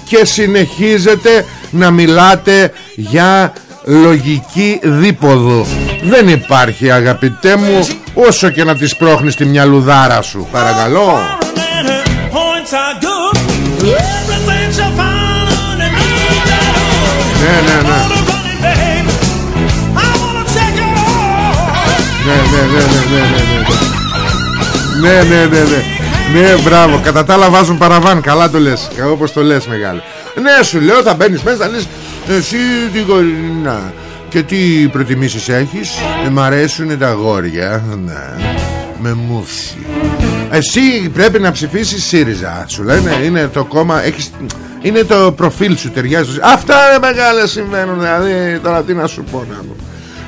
[SPEAKER 2] και συνεχίζετε να μιλάτε για λογική δίποδο. Δεν υπάρχει αγαπητέ μου όσο και να τη πρόχνεις τη μια λουδάρα σου. Παρακαλώ. Ναι, ναι, ναι. Ναι, ναι, ναι, ναι, ναι, ναι, ναι, ναι, ναι, ναι, μπράβο, κατά τα άλλα βάζουν παραβάν, καλά το λες, όπως το λες μεγάλο. Ναι, σου λέω, θα μπαίνεις μέσα, θα λες, εσύ τι κορίνα, και τι προτιμήσεις έχεις, ε, μ' αρέσουν τα γόρια, ναι, με μουσι. Εσύ πρέπει να ψηφίσεις ΣΥΡΙΖΑ Σου λένε είναι το κόμμα έχεις, Είναι το προφίλ σου ταιριάζει Αυτά είναι μεγάλα συμβαίνουν Δηλαδή τώρα τι να σου πω να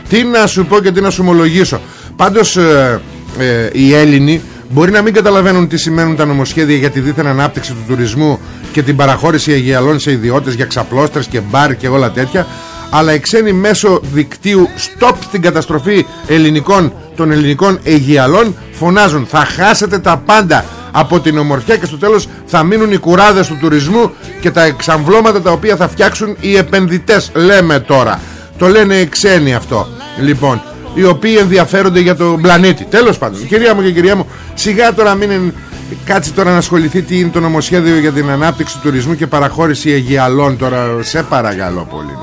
[SPEAKER 2] Τι να σου πω και τι να σου ομολογήσω Πάντως ε, ε, οι Έλληνοι Μπορεί να μην καταλαβαίνουν τι σημαίνουν τα νομοσχέδια για τη δίθεν ανάπτυξη του τουρισμού και την παραχώρηση αγιαλών σε ιδιώτες για ξαπλώστρες και μπαρ και όλα τέτοια αλλά οι ξένοι μέσω δικτύου stop την καταστροφή ελληνικών των ελληνικών Αιγιαλών φωνάζουν θα χάσετε τα πάντα από την ομορφιά και στο τέλος θα μείνουν οι κουράδες του τουρισμού και τα εξαμβλώματα τα οποία θα φτιάξουν οι επενδυτές λέμε τώρα. Το λένε οι ξένοι αυτό. Λοιπόν οι οποίοι ενδιαφέρονται για τον πλανήτη. Τέλος πάντων κυρία μου και κυρία μου σιγά τώρα μην κάτσει τώρα να ασχοληθεί τι είναι το νομοσχέδιο για την ανάπτυξη του τουρισμού και παραχώρηση Αιγιαλών τώρα. Σε παρακαλώ πολύ.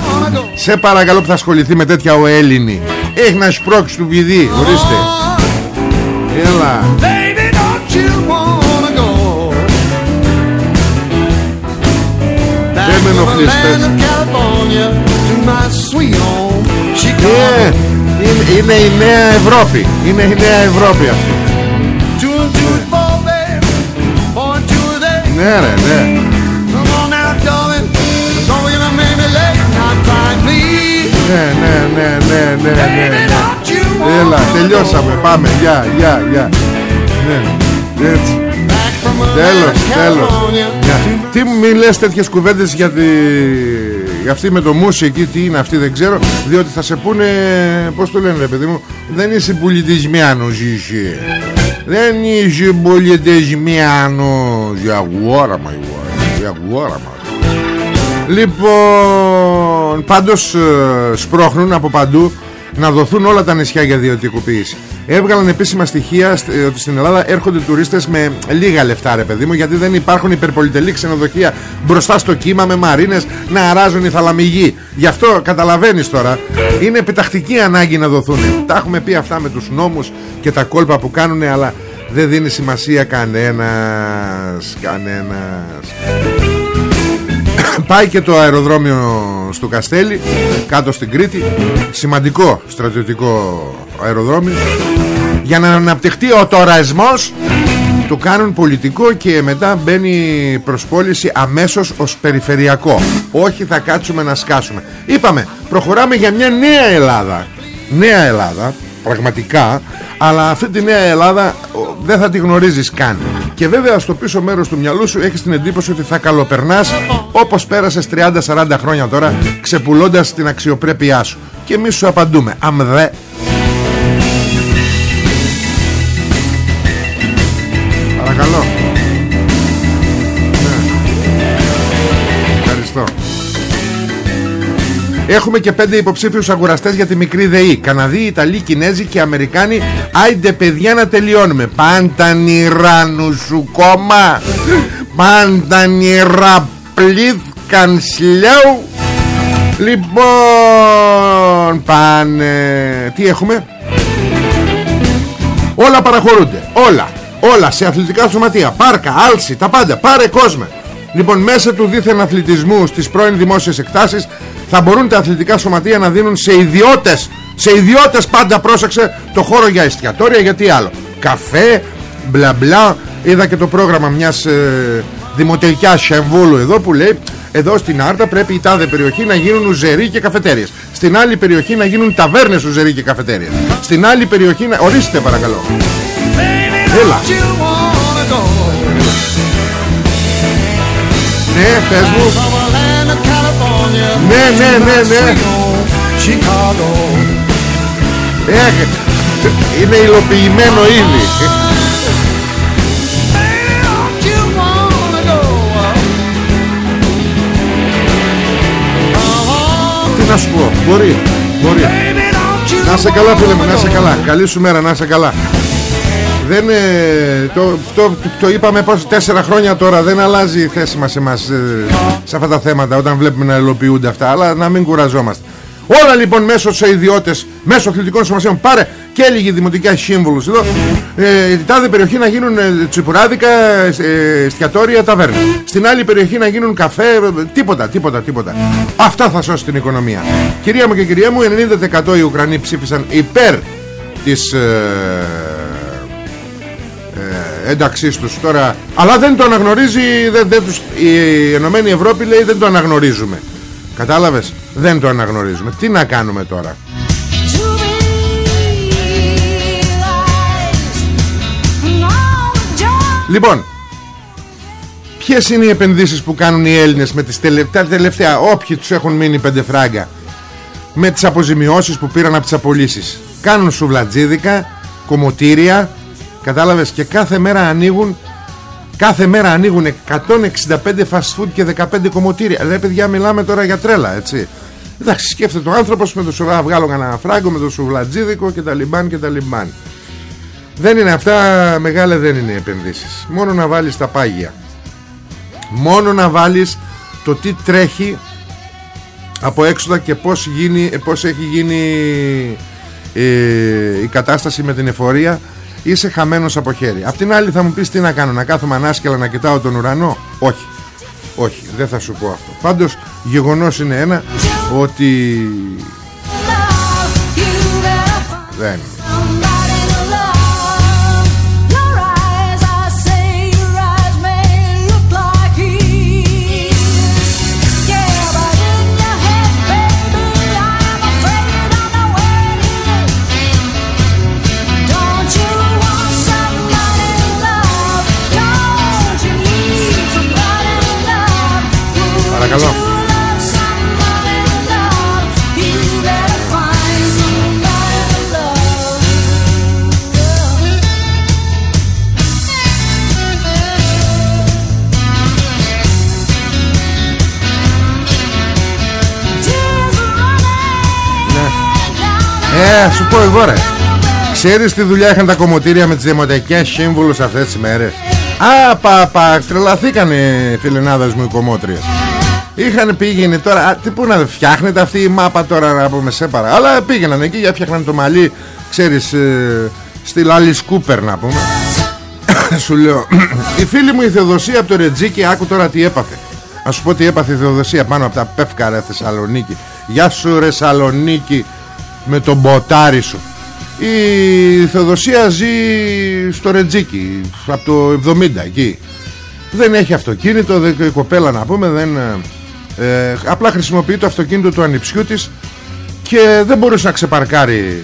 [SPEAKER 2] Σε παρακαλώ που θα ασχοληθεί με τέτοια ο Έλληνη. Έχει να σπρώξει του πηδί ορίστε. Έλα. Δεν με ενοχλείς ε, είναι, είναι η νέα Ευρώπη. Είναι η νέα Ευρώπη αυτή. Ναι ρε ναι. Ναι ναι ναι ναι ναι ναι Έλα τελειώσαμε. Πάμε. Γεια γεια γεια. Ναι έτσι. Τέλος, τέλος. Τι μου λες τέτοιες κουβέντες για, τη... για αυτή με το μουσι εκεί τι είναι αυτή δεν ξέρω Διότι θα σε πούνε Πώς το λένε ρε παιδί μου Δεν είσαι πολιτισμένος είσαι Δεν είσαι πολιτισμένος Για γουόρα μα Για γουόρα μας Λοιπόν Πάντως ε, σπρώχνουν από παντού να δοθούν όλα τα νησιά για ιδιωτικοποίηση. Έβγαλαν επίσημα στοιχεία ε, ότι στην Ελλάδα έρχονται τουρίστες με λίγα λεφτά ρε παιδί μου γιατί δεν υπάρχουν υπερπολιτελή ξενοδοχεία μπροστά στο κύμα με μαρίνες να αράζουν οι θαλαμιγοί. Γι' αυτό καταλαβαίνεις τώρα είναι επιτακτική ανάγκη να δοθούν. Τα έχουμε πει αυτά με τους νόμους και τα κόλπα που κάνουν αλλά δεν δίνει σημασία κανένας κανένας πάει και το αεροδρόμιο στο Καστέλι κάτω στην Κρήτη. Σημαντικό στρατιωτικό αεροδρόμιο. Για να αναπτυχθεί ο τορασμός το κάνουν πολιτικό και μετά μπαίνει προσπόληση αμέσως ως περιφερειακό. Όχι θα κάτσουμε να σκάσουμε. Είπαμε προχωράμε για μια νέα Ελλάδα. Νέα Ελλάδα πραγματικά αλλά αυτή τη νέα Ελλάδα δεν θα τη γνωρίζεις καν. Και βέβαια στο πίσω μέρος του μυαλού σου έχεις την εντύπωση ότι θα καλοπερνάς όπως πέρασες 30-40 χρόνια τώρα ξεπουλώντας την αξιοπρέπειά σου. Και εμείς σου απαντούμε. Αμδε Έχουμε και πέντε υποψήφιους αγοραστές για τη μικρή ΔΕΗ. Καναδοί, Ιταλοί, Κινέζοι και Αμερικάνοι. Άιντε παιδιά να τελειώνουμε. Πάντα νηράνου σου κόμμα. Πάντα νηρά πλήθκαν σλιάου. Λοιπόν, πάνε. Τι έχουμε; Όλα παραχωρούνται. Όλα. Όλα σε αθλητικά σωματεία. Πάρκα, άλση, τα πάντα. Πάρε κόσμο. Λοιπόν, μέσα του δίθεν αθλητισμού στις πρώην δημόσιες εκτάσεις θα μπορούν τα αθλητικά σωματεία να δίνουν σε ιδιώτες σε ιδιώτες πάντα πρόσεξε το χώρο για εστιατόρια γιατί άλλο. Καφέ μπλα μπλα. Είδα και το πρόγραμμα μιας ε, δημοτελικιάς Σεμβούλου εδώ που λέει εδώ στην Άρτα πρέπει η τάδε περιοχή να γίνουν ουζερί και καφετέριες. Στην άλλη περιοχή να γίνουν ταβέρνες ουζερί και καφετέριες. Στην άλλη περιοχή να... ορίστε παρακαλώ Έλα Ναι πες μου ναι, ναι, ναι, ναι. Ε, είναι υλοποιημένο ήδη. Τι να σου πω, μπορεί, μπορεί. Να σε καλά φίλε μου, να σε καλά. Καλή σου μέρα, να σε καλά. Δεν, ε, το, το, το, είπαμε πως τέσσερα χρόνια τώρα δεν αλλάζει η θέση μας εμάς ε, σε αυτά τα θέματα όταν βλέπουμε να υλοποιούνται αυτά αλλά να μην κουραζόμαστε. Όλα λοιπόν μέσω σε ιδιώτες μέσω αθλητικών σημασίων πάρε και έλεγε δημοτικά σύμβουλους εδώ. Ε, τάδε περιοχή να γίνουν ε, τσιπουράδικα ε, εστιατόρια ταβέρνα στην άλλη περιοχή να γίνουν καφέ τίποτα τίποτα τίποτα. Αυτά θα σώσει την οικονομία. Κυρία μου και κυρία μου 90% οι Ουκρανοί ψήφισαν υπέρ της ε, ένταξής τους. Τώρα αλλά δεν το αναγνωρίζει δεν, δεν τους, η Ενωμένη Ευρώπη λέει δεν το αναγνωρίζουμε. Κατάλαβες; Δεν το αναγνωρίζουμε. Τι να κάνουμε τώρα; Λοιπόν Ποιες είναι οι επενδύσεις που κάνουν οι Έλληνες με τις τελευταία, τελευταία όποιοι τους έχουν μείνει πέντε φράγκα με τις αποζημιώσεις που πήραν από τις απολύσεις; Κάνουν σουβλατζίδικα κομμωτήρια κατάλαβες; Και κάθε μέρα ανοίγουν κάθε μέρα ανοίγουν 165 fast food και 15 κομμωτήρια. Ρε παιδιά μιλάμε τώρα για τρέλα έτσι. Εντάξει σκέφτεται ο άνθρωπος με το σουρά βγάλω ένα φράγκο με το σουβλατζίδικο και τα λιμπάν και τα λιμπάν. Δεν είναι αυτά μεγάλε δεν είναι επενδύσεις. Μόνο να βάλεις τα πάγια. Μόνο να βάλεις το τι τρέχει από έξοδα και πώς, γίνει, πώς έχει γίνει ε, η κατάσταση με την εφορία είσαι χαμένος από χέρι. Απ' την άλλη θα μου πεις τι να κάνω να κάθομαι ανάσκελα να κοιτάω τον ουρανό; Όχι. Όχι δεν θα σου πω αυτό. Πάντως γεγονός είναι ένα ότι δεν Ε, σου πω εγώ ρε Ξέρεις τι δουλειά είχαν τα κομμωτήρια με τις δημοτικές σύμβουλους αυτές τις μέρες; Α, πα, πα, τρελαθήκανε φιλενάδες μου οι κομμότριες Είχαν πήγαινε τώρα, α, τι που να φτιάχνετε αυτή η μάπα τώρα να πούμε σε παρά. Αλλά πήγαιναν εκεί για φτιάχναν το μαλλί, ξέρεις, ε, στη Λάλης Σκούπερ να πούμε. Σου λέω, η φίλη μου η Θεοδοσία από το Ρετζίκι, άκου τώρα τι έπαθε. Α σου πω τι έπαθε η Θεοδοσία πάνω από τα πεύκαρα Θεσσαλονίκη. Γεια σου ρε Σαλονίκη με τον μποτάρι σου. Η Θεοδοσία ζει στο Ρετζίκι από το 70 εκεί. Δεν έχει αυτοκίνητο, η κοπέλα να πούμε δεν ε, ε, απλά χρησιμοποιεί το αυτοκίνητο του ανιψιού της και δεν μπορούσε να ξεπαρκάρει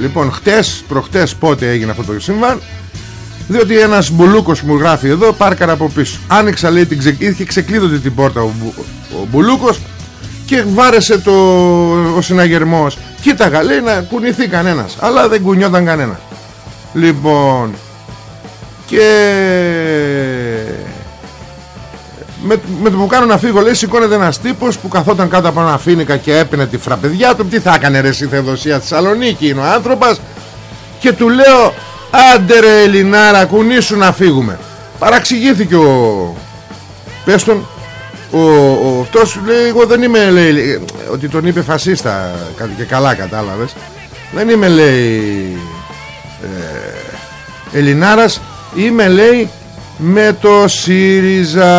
[SPEAKER 2] λοιπόν χτες, προχτές πότε έγινε αυτό το συμβάν διότι ένας μπουλούκος μου γράφει εδώ πάρκαρα από πίσω άνοιξα λέει την ξε... είχε ξεκλείδωτη την πόρτα ο, ο μπουλούκος και βάρεσε το... ο συναγερμός. Κοίταγα λέει να κουνηθεί κανένας. Αλλά δεν κουνιόταν κανένας. Λοιπόν και με, με το που κάνω να φύγω λέει σηκώνεται ένας τύπος που καθόταν κάτω από ένα φίνικα και έπαινε τη φραπεδιά του τι θα έκανε ρε στη Θεδοσία Θεσσαλονίκη είναι ο άνθρωπος και του λέω άντε ρε Ελληνάρα κουνήσου να φύγουμε παραξηγήθηκε ο πες τον ο, ο, αυτός λέει εγώ δεν είμαι λέει ότι τον είπε φασίστα και καλά κατάλαβες. Δεν είμαι λέει ε, Ελληνάρας είμαι λέει με το ΣΥΡΙΖΑ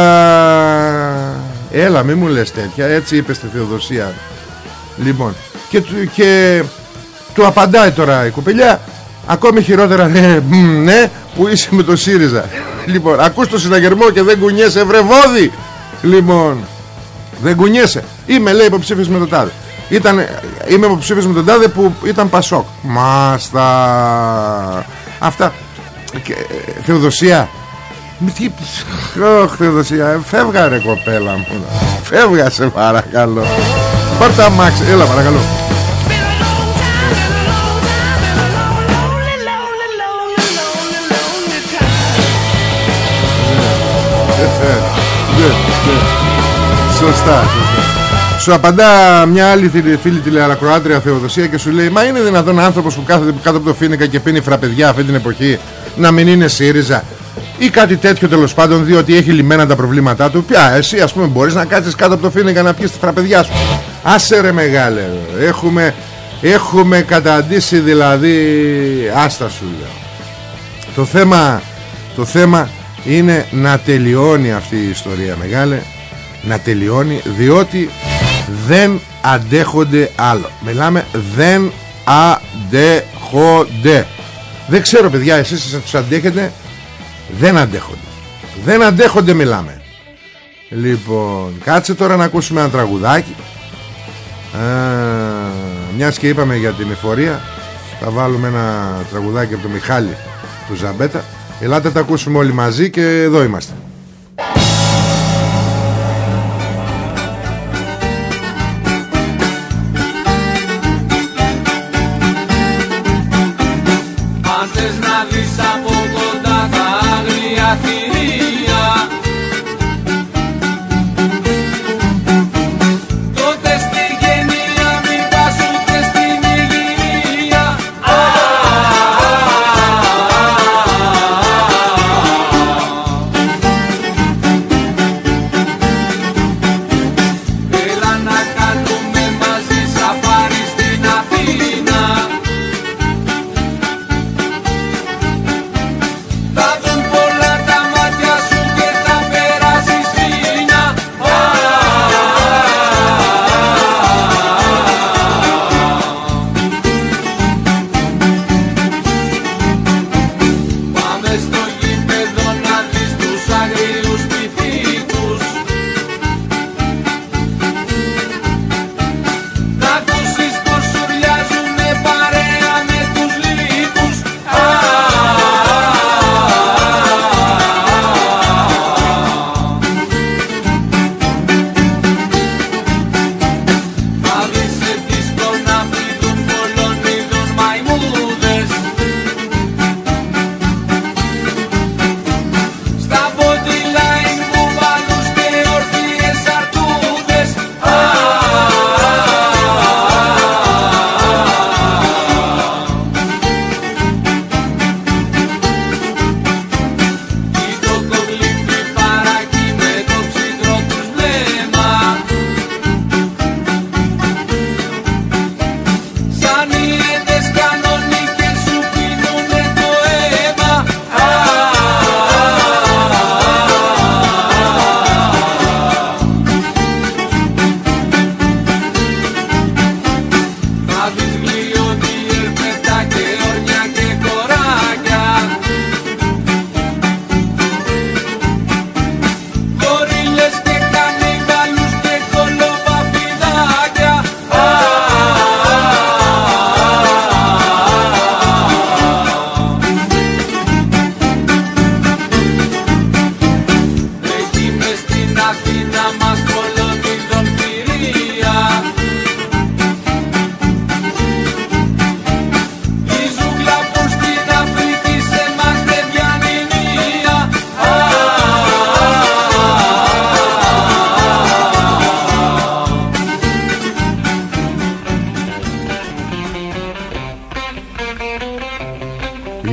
[SPEAKER 2] Έλα μη μου λες τέτοια Έτσι είπε στη Θεοδοσία. Λοιπόν και, και του απαντάει τώρα η κουπελιά Ακόμη χειρότερα ναι, ναι που είσαι με το ΣΥΡΙΖΑ Λοιπόν ακούς το συναγερμό και δεν κουνιέσαι βρεβόδι Λοιπόν δεν κουνιέσαι. Είμαι λέει υποψήφιος με τον τάδε. Ήταν, Είμαι υποψήφιος με τον τάδε που ήταν Πασόκ. Μάστα. Αυτά. Και, Θεοδοσία. Με τι... Ωχ Θεοδοσία Φεύγα ρε κοπέλα μου. Φεύγα σε παρακαλώ. Πάρτα μάξι. Έλα παρακαλώ Σωστά, σωστά. Σου απαντά μια άλλη φίλη τηλεαρακροάτρια Θεοδοσία και σου λέει Μα είναι δυνατόν άνθρωπος που κάθεται κάτω από το φίνικα και πίνει φραπεδιά αυτή την εποχή να μην είναι ΣΥΡΙΖΑ ή κάτι τέτοιο τέλος πάντων διότι έχει λυμμένα τα προβλήματά του. Πια εσύ ας πούμε μπορείς να κάτσεις κάτω από το φίνικα να πιεις τη φραπεδιά σου. Άσε ρε μεγάλε έχουμε, έχουμε καταντήσει δηλαδή άστα σου λέω. Το θέμα, το θέμα είναι να τελειώνει αυτή η ιστορία μεγάλε να τελειώνει διότι δεν αντέχονται άλλο. Μιλάμε δεν αντέχονται. Δεν ξέρω παιδιά εσείς θα τους αντέχετε; Δεν αντέχονται. Δεν αντέχονται μιλάμε. Λοιπόν Κάτσε τώρα να ακούσουμε ένα τραγουδάκι. Α, Μιας και είπαμε για την εφορία Θα βάλουμε ένα τραγουδάκι από το Μιχάλη Του Ζαμπέτα. Ελάτε τα ακούσουμε όλοι μαζί και εδώ είμαστε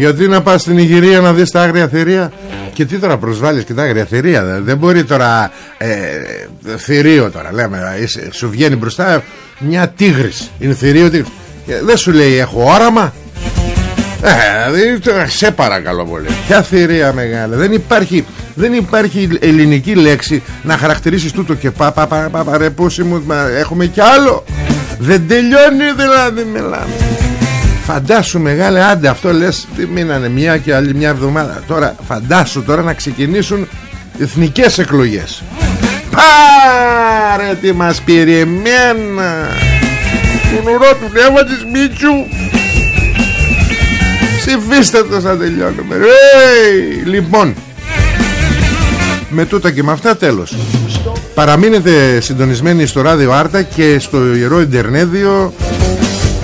[SPEAKER 2] Γιατί να πας στην Ιγυρία να δεις τα άγρια θηρία; Και τι τώρα προσβάλλεις και τα άγρια θηρία. Δε- Δεν μπορεί τώρα ε, Θηρίο τώρα λέμε είσαι, Σου βγαίνει μπροστά μια τίγρης. Είναι θηρίο τίγρης. Ε, Δεν σου λέει έχω όραμα ε, δηλαδή, τώρα, σε παρακαλώ πολύ. Ποια θηρία μεγάλη Δεν υπάρχει, δεν υπάρχει ελληνική λέξη Να χαρακτηρίσεις τούτο και πα, πα, πα, πα, πα ρε πούσι μου, μα, Έχουμε κι άλλο. Δεν τελειώνει δηλαδή μιλάμε Φαντάσου μεγάλε άντε αυτό λες τι μείνανε μια και άλλη μια εβδομάδα. Τώρα φαντάσου τώρα να ξεκινήσουν εθνικές εκλογές. Πάρε τι μας περιεμένα Τον ουρό του νεύμα της Μίτσου. Ψηφίστε το σαν τελειώνουμε. Hey! Λοιπόν Με τούτα και με αυτά τέλος. Παραμείνετε συντονισμένοι στο ράδιο Άρτα και στο ιερό Ιντερνέδιο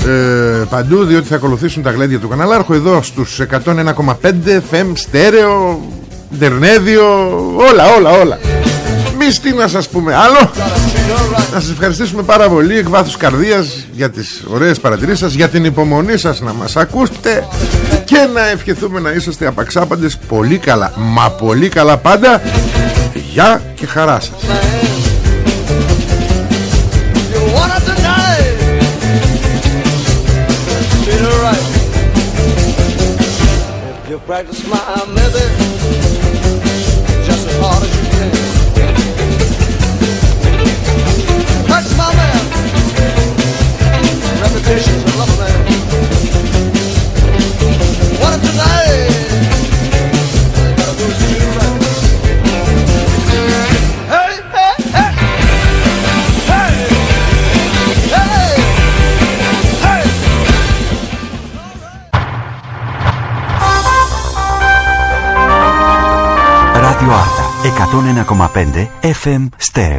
[SPEAKER 2] ε, παντού διότι θα ακολουθήσουν τα γλέντια του καναλάρχου. Εδώ στους 101,5 FM στέρεο Ιντερνέδιο όλα όλα όλα. Εμείς τι να σας πούμε άλλο; Να σας ευχαριστήσουμε πάρα πολύ εκ βάθους καρδίας για τις ωραίες παρατηρήσεις σας Για την υπομονή σας να μας ακούσετε Και να ευχηθούμε να είσαστε απαξάπαντες πολύ καλά Μα πολύ καλά πάντα. Γεια και χαρά σας
[SPEAKER 4] practice my method
[SPEAKER 1] 101,5 FM Stereo